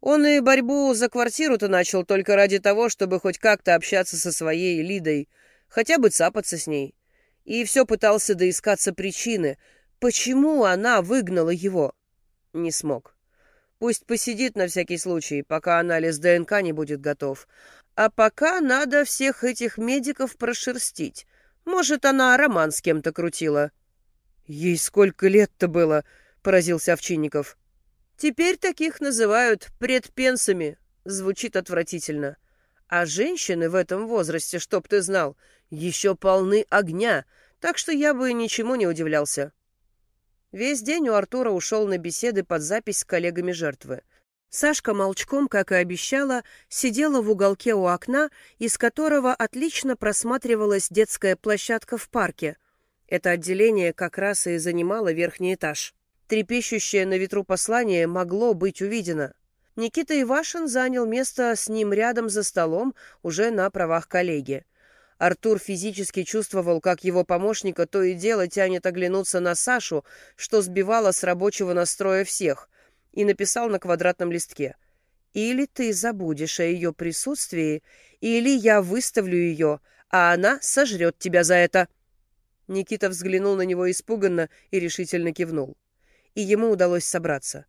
Он и борьбу за квартиру-то начал только ради того, чтобы хоть как-то общаться со своей Лидой, хотя бы цапаться с ней. И все пытался доискаться причины, почему она выгнала его. Не смог. Пусть посидит на всякий случай, пока анализ ДНК не будет готов. А пока надо всех этих медиков прошерстить. Может, она роман с кем-то крутила. Ей сколько лет-то было, поразился Овчинников. Теперь таких называют предпенсами. Звучит отвратительно. А женщины в этом возрасте, чтоб ты знал, еще полны огня, так что я бы ничему не удивлялся. Весь день у Артура ушел на беседы под запись с коллегами жертвы. Сашка молчком, как и обещала, сидела в уголке у окна, из которого отлично просматривалась детская площадка в парке. Это отделение как раз и занимало верхний этаж. Трепещущее на ветру послание могло быть увидено. Никита Ивашин занял место с ним рядом за столом, уже на правах коллеги. Артур физически чувствовал, как его помощника то и дело тянет оглянуться на Сашу, что сбивало с рабочего настроя всех — и написал на квадратном листке. «Или ты забудешь о ее присутствии, или я выставлю ее, а она сожрет тебя за это». Никита взглянул на него испуганно и решительно кивнул. И ему удалось собраться.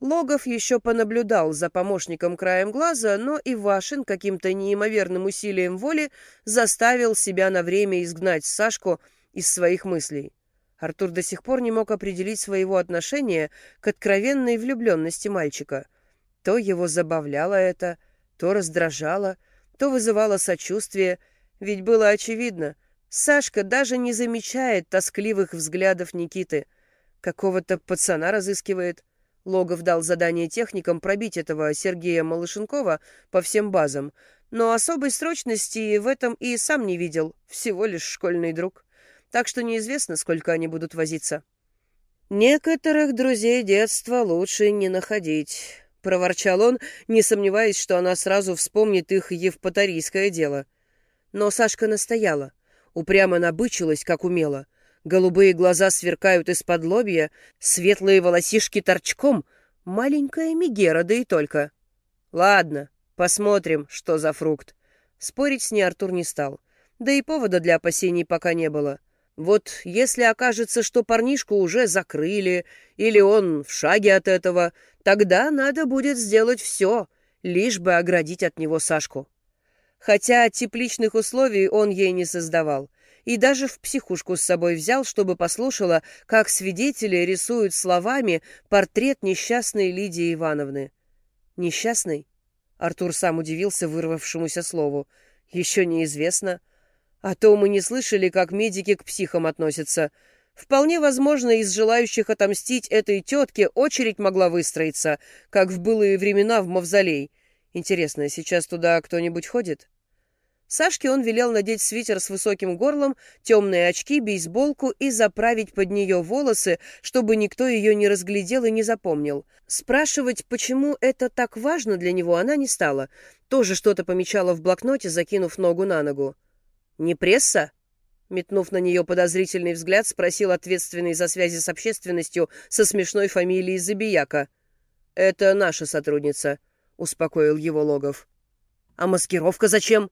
Логов еще понаблюдал за помощником краем глаза, но Ивашин каким-то неимоверным усилием воли заставил себя на время изгнать Сашку из своих мыслей. Артур до сих пор не мог определить своего отношения к откровенной влюбленности мальчика. То его забавляло это, то раздражало, то вызывало сочувствие, ведь было очевидно, Сашка даже не замечает тоскливых взглядов Никиты. Какого-то пацана разыскивает. Логов дал задание техникам пробить этого Сергея Малышенкова по всем базам, но особой срочности в этом и сам не видел, всего лишь школьный друг так что неизвестно, сколько они будут возиться. «Некоторых друзей детства лучше не находить», — проворчал он, не сомневаясь, что она сразу вспомнит их евпаторийское дело. Но Сашка настояла, упрямо набычилась, как умела. Голубые глаза сверкают из-под лобья, светлые волосишки торчком, маленькая мигера, да и только. «Ладно, посмотрим, что за фрукт». Спорить с ней Артур не стал, да и повода для опасений пока не было. Вот если окажется, что парнишку уже закрыли, или он в шаге от этого, тогда надо будет сделать все, лишь бы оградить от него Сашку. хотя тепличных условий он ей не создавал. И даже в психушку с собой взял, чтобы послушала, как свидетели рисуют словами портрет несчастной Лидии Ивановны. «Несчастный?» Артур сам удивился вырвавшемуся слову. «Еще неизвестно. А то мы не слышали, как медики к психам относятся. Вполне возможно, из желающих отомстить этой тетке очередь могла выстроиться, как в былые времена в мавзолей. Интересно, сейчас туда кто-нибудь ходит?» Сашке он велел надеть свитер с высоким горлом, темные очки, бейсболку и заправить под нее волосы, чтобы никто ее не разглядел и не запомнил. Спрашивать, почему это так важно для него, она не стала. Тоже что-то помечала в блокноте, закинув ногу на ногу. «Не пресса?» Метнув на нее подозрительный взгляд, спросил ответственный за связи с общественностью со смешной фамилией Забияка. «Это наша сотрудница», — успокоил его Логов. «А маскировка зачем?»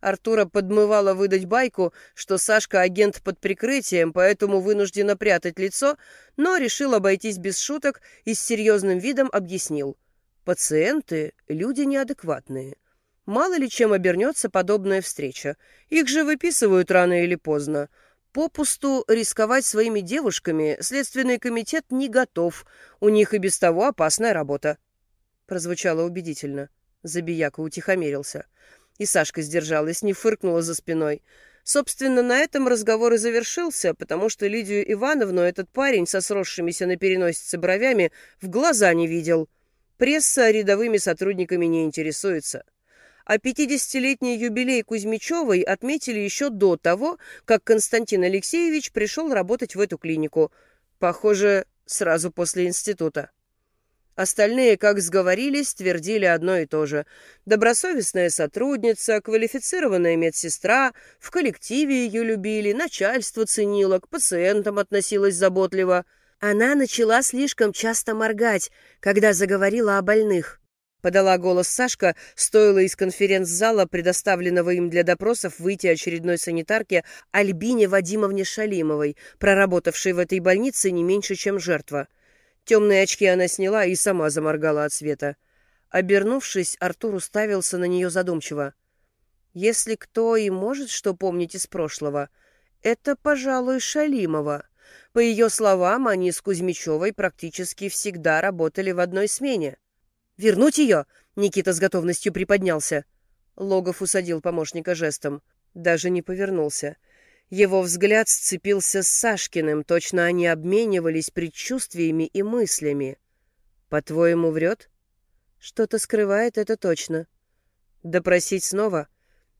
Артура подмывала выдать байку, что Сашка агент под прикрытием, поэтому вынуждена прятать лицо, но решил обойтись без шуток и с серьезным видом объяснил. Пациенты — люди неадекватные. Мало ли чем обернется подобная встреча. Их же выписывают рано или поздно. Попусту рисковать своими девушками Следственный комитет не готов. У них и без того опасная работа. Прозвучало убедительно. Забияка утихомирился. — и Сашка сдержалась, не фыркнула за спиной. Собственно, на этом разговор и завершился, потому что Лидию Ивановну этот парень со сросшимися на переносице бровями в глаза не видел. Пресса рядовыми сотрудниками не интересуется. А 50-летний юбилей Кузьмичевой отметили еще до того, как Константин Алексеевич пришел работать в эту клинику. Похоже, сразу после института. Остальные, как сговорились, твердили одно и то же. Добросовестная сотрудница, квалифицированная медсестра, в коллективе ее любили, начальство ценило, к пациентам относилась заботливо. Она начала слишком часто моргать, когда заговорила о больных. Подала голос Сашка, стоило из конференц-зала, предоставленного им для допросов, выйти очередной санитарке Альбине Вадимовне Шалимовой, проработавшей в этой больнице не меньше, чем жертва. Темные очки она сняла и сама заморгала от света. Обернувшись, Артур уставился на нее задумчиво. «Если кто и может что помнить из прошлого, это, пожалуй, Шалимова. По ее словам, они с Кузьмичевой практически всегда работали в одной смене». «Вернуть ее?» — Никита с готовностью приподнялся. Логов усадил помощника жестом. Даже не повернулся. Его взгляд сцепился с Сашкиным, точно они обменивались предчувствиями и мыслями. «По-твоему, врет?» «Что-то скрывает, это точно». «Допросить снова?»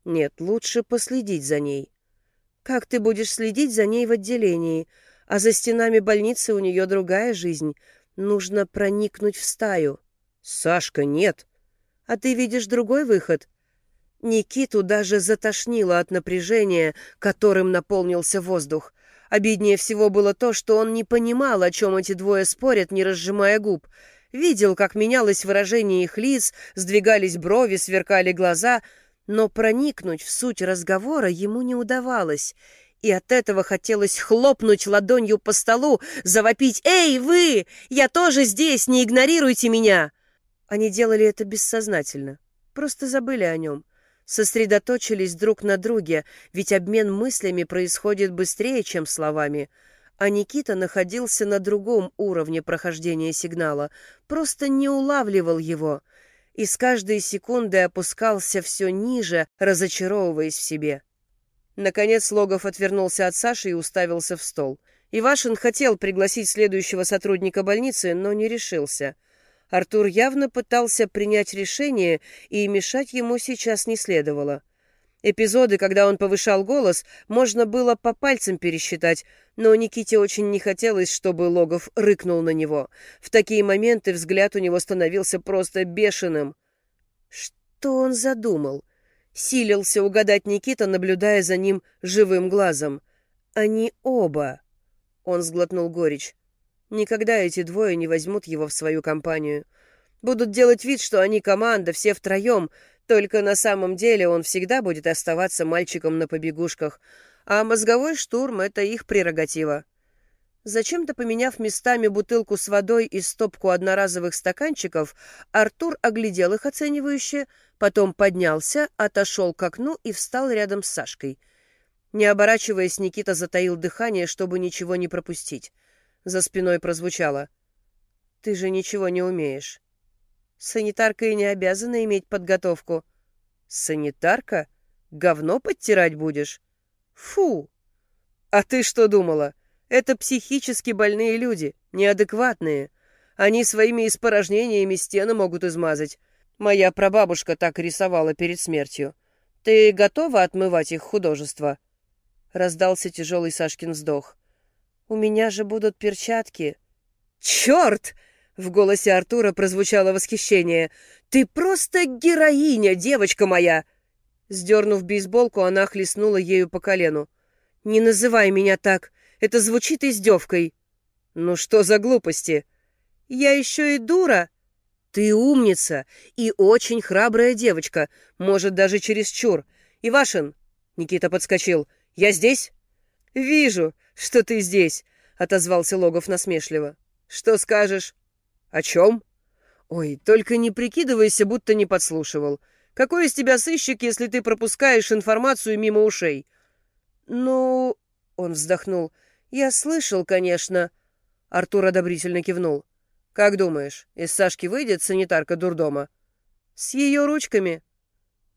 «Нет, лучше последить за ней». «Как ты будешь следить за ней в отделении? А за стенами больницы у нее другая жизнь. Нужно проникнуть в стаю». «Сашка, нет!» «А ты видишь другой выход?» Никиту даже затошнило от напряжения, которым наполнился воздух. Обиднее всего было то, что он не понимал, о чем эти двое спорят, не разжимая губ. Видел, как менялось выражение их лиц, сдвигались брови, сверкали глаза, но проникнуть в суть разговора ему не удавалось. И от этого хотелось хлопнуть ладонью по столу, завопить «Эй, вы! Я тоже здесь, не игнорируйте меня!» Они делали это бессознательно, просто забыли о нем сосредоточились друг на друге, ведь обмен мыслями происходит быстрее, чем словами. А Никита находился на другом уровне прохождения сигнала, просто не улавливал его и с каждой секунды опускался все ниже, разочаровываясь в себе. Наконец Логов отвернулся от Саши и уставился в стол. Ивашин хотел пригласить следующего сотрудника больницы, но не решился — Артур явно пытался принять решение, и мешать ему сейчас не следовало. Эпизоды, когда он повышал голос, можно было по пальцам пересчитать, но Никите очень не хотелось, чтобы Логов рыкнул на него. В такие моменты взгляд у него становился просто бешеным. Что он задумал? Силился угадать Никита, наблюдая за ним живым глазом. Они оба. Он сглотнул горечь. Никогда эти двое не возьмут его в свою компанию. Будут делать вид, что они команда, все втроем, только на самом деле он всегда будет оставаться мальчиком на побегушках, а мозговой штурм — это их прерогатива. Зачем-то поменяв местами бутылку с водой и стопку одноразовых стаканчиков, Артур оглядел их оценивающе, потом поднялся, отошел к окну и встал рядом с Сашкой. Не оборачиваясь, Никита затаил дыхание, чтобы ничего не пропустить. За спиной прозвучало. «Ты же ничего не умеешь». «Санитарка и не обязана иметь подготовку». «Санитарка? Говно подтирать будешь?» «Фу!» «А ты что думала?» Это психически больные люди, неадекватные. Они своими испорожнениями стены могут измазать. Моя прабабушка так рисовала перед смертью. Ты готова отмывать их художество?» Раздался тяжелый Сашкин вздох. «У меня же будут перчатки». «Черт!» — в голосе Артура прозвучало восхищение. «Ты просто героиня, девочка моя!» Сдернув бейсболку, она хлестнула ею по колену. «Не называй меня так. Это звучит издевкой. Ну что за глупости? Я еще и дура. Ты умница и очень храбрая девочка, может, даже чересчур. Ивашин, Никита подскочил. Я здесь? Вижу, что ты здесь, отозвался Логов насмешливо. Что скажешь? О чем? Ой, только не прикидывайся, будто не подслушивал. Какой из тебя сыщик, если ты пропускаешь информацию мимо ушей? Ну, он вздохнул. «Я слышал, конечно...» Артур одобрительно кивнул. «Как думаешь, из Сашки выйдет санитарка дурдома?» «С ее ручками?»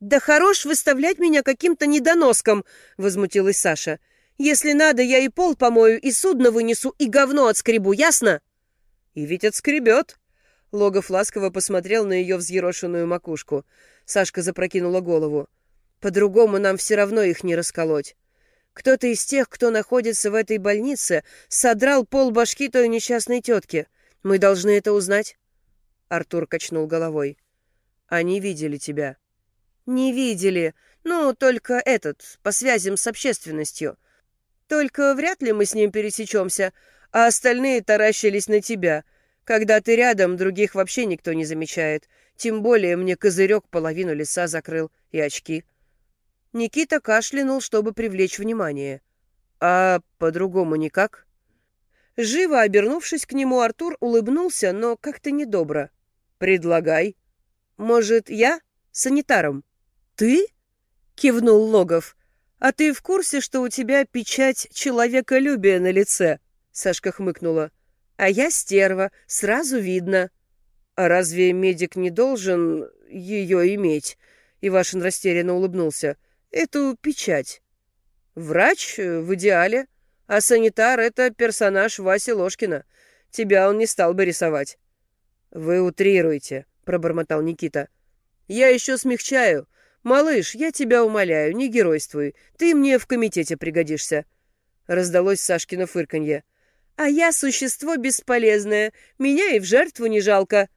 «Да хорош выставлять меня каким-то недоноском!» — возмутилась Саша. «Если надо, я и пол помою, и судно вынесу, и говно отскребу, ясно?» «И ведь отскребет!» Логов ласково посмотрел на ее взъерошенную макушку. Сашка запрокинула голову. «По-другому нам все равно их не расколоть. Кто-то из тех, кто находится в этой больнице, содрал пол башки той несчастной тетки. Мы должны это узнать. Артур качнул головой. Они видели тебя. Не видели. Ну, только этот, по связям с общественностью. Только вряд ли мы с ним пересечемся, а остальные таращились на тебя. Когда ты рядом, других вообще никто не замечает. Тем более мне козырек половину лица закрыл и очки. Никита кашлянул, чтобы привлечь внимание. «А по-другому никак?» Живо обернувшись к нему, Артур улыбнулся, но как-то недобро. «Предлагай». «Может, я? Санитаром?» «Ты?» — кивнул Логов. «А ты в курсе, что у тебя печать человеколюбия на лице?» Сашка хмыкнула. «А я стерва, сразу видно». «А разве медик не должен ее иметь?» Ивашин растерянно улыбнулся эту печать. Врач в идеале, а санитар — это персонаж Васи Ложкина. Тебя он не стал бы рисовать. Вы утрируете, — пробормотал Никита. Я еще смягчаю. Малыш, я тебя умоляю, не геройствуй. Ты мне в комитете пригодишься. Раздалось Сашкино фырканье. А я существо бесполезное. Меня и в жертву не жалко.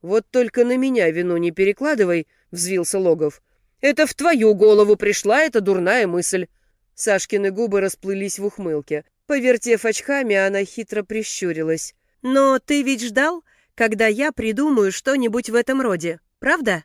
Вот только на меня вину не перекладывай, — взвился Логов. Это в твою голову пришла эта дурная мысль. Сашкины губы расплылись в ухмылке. Повертев очками, она хитро прищурилась. «Но ты ведь ждал, когда я придумаю что-нибудь в этом роде, правда?»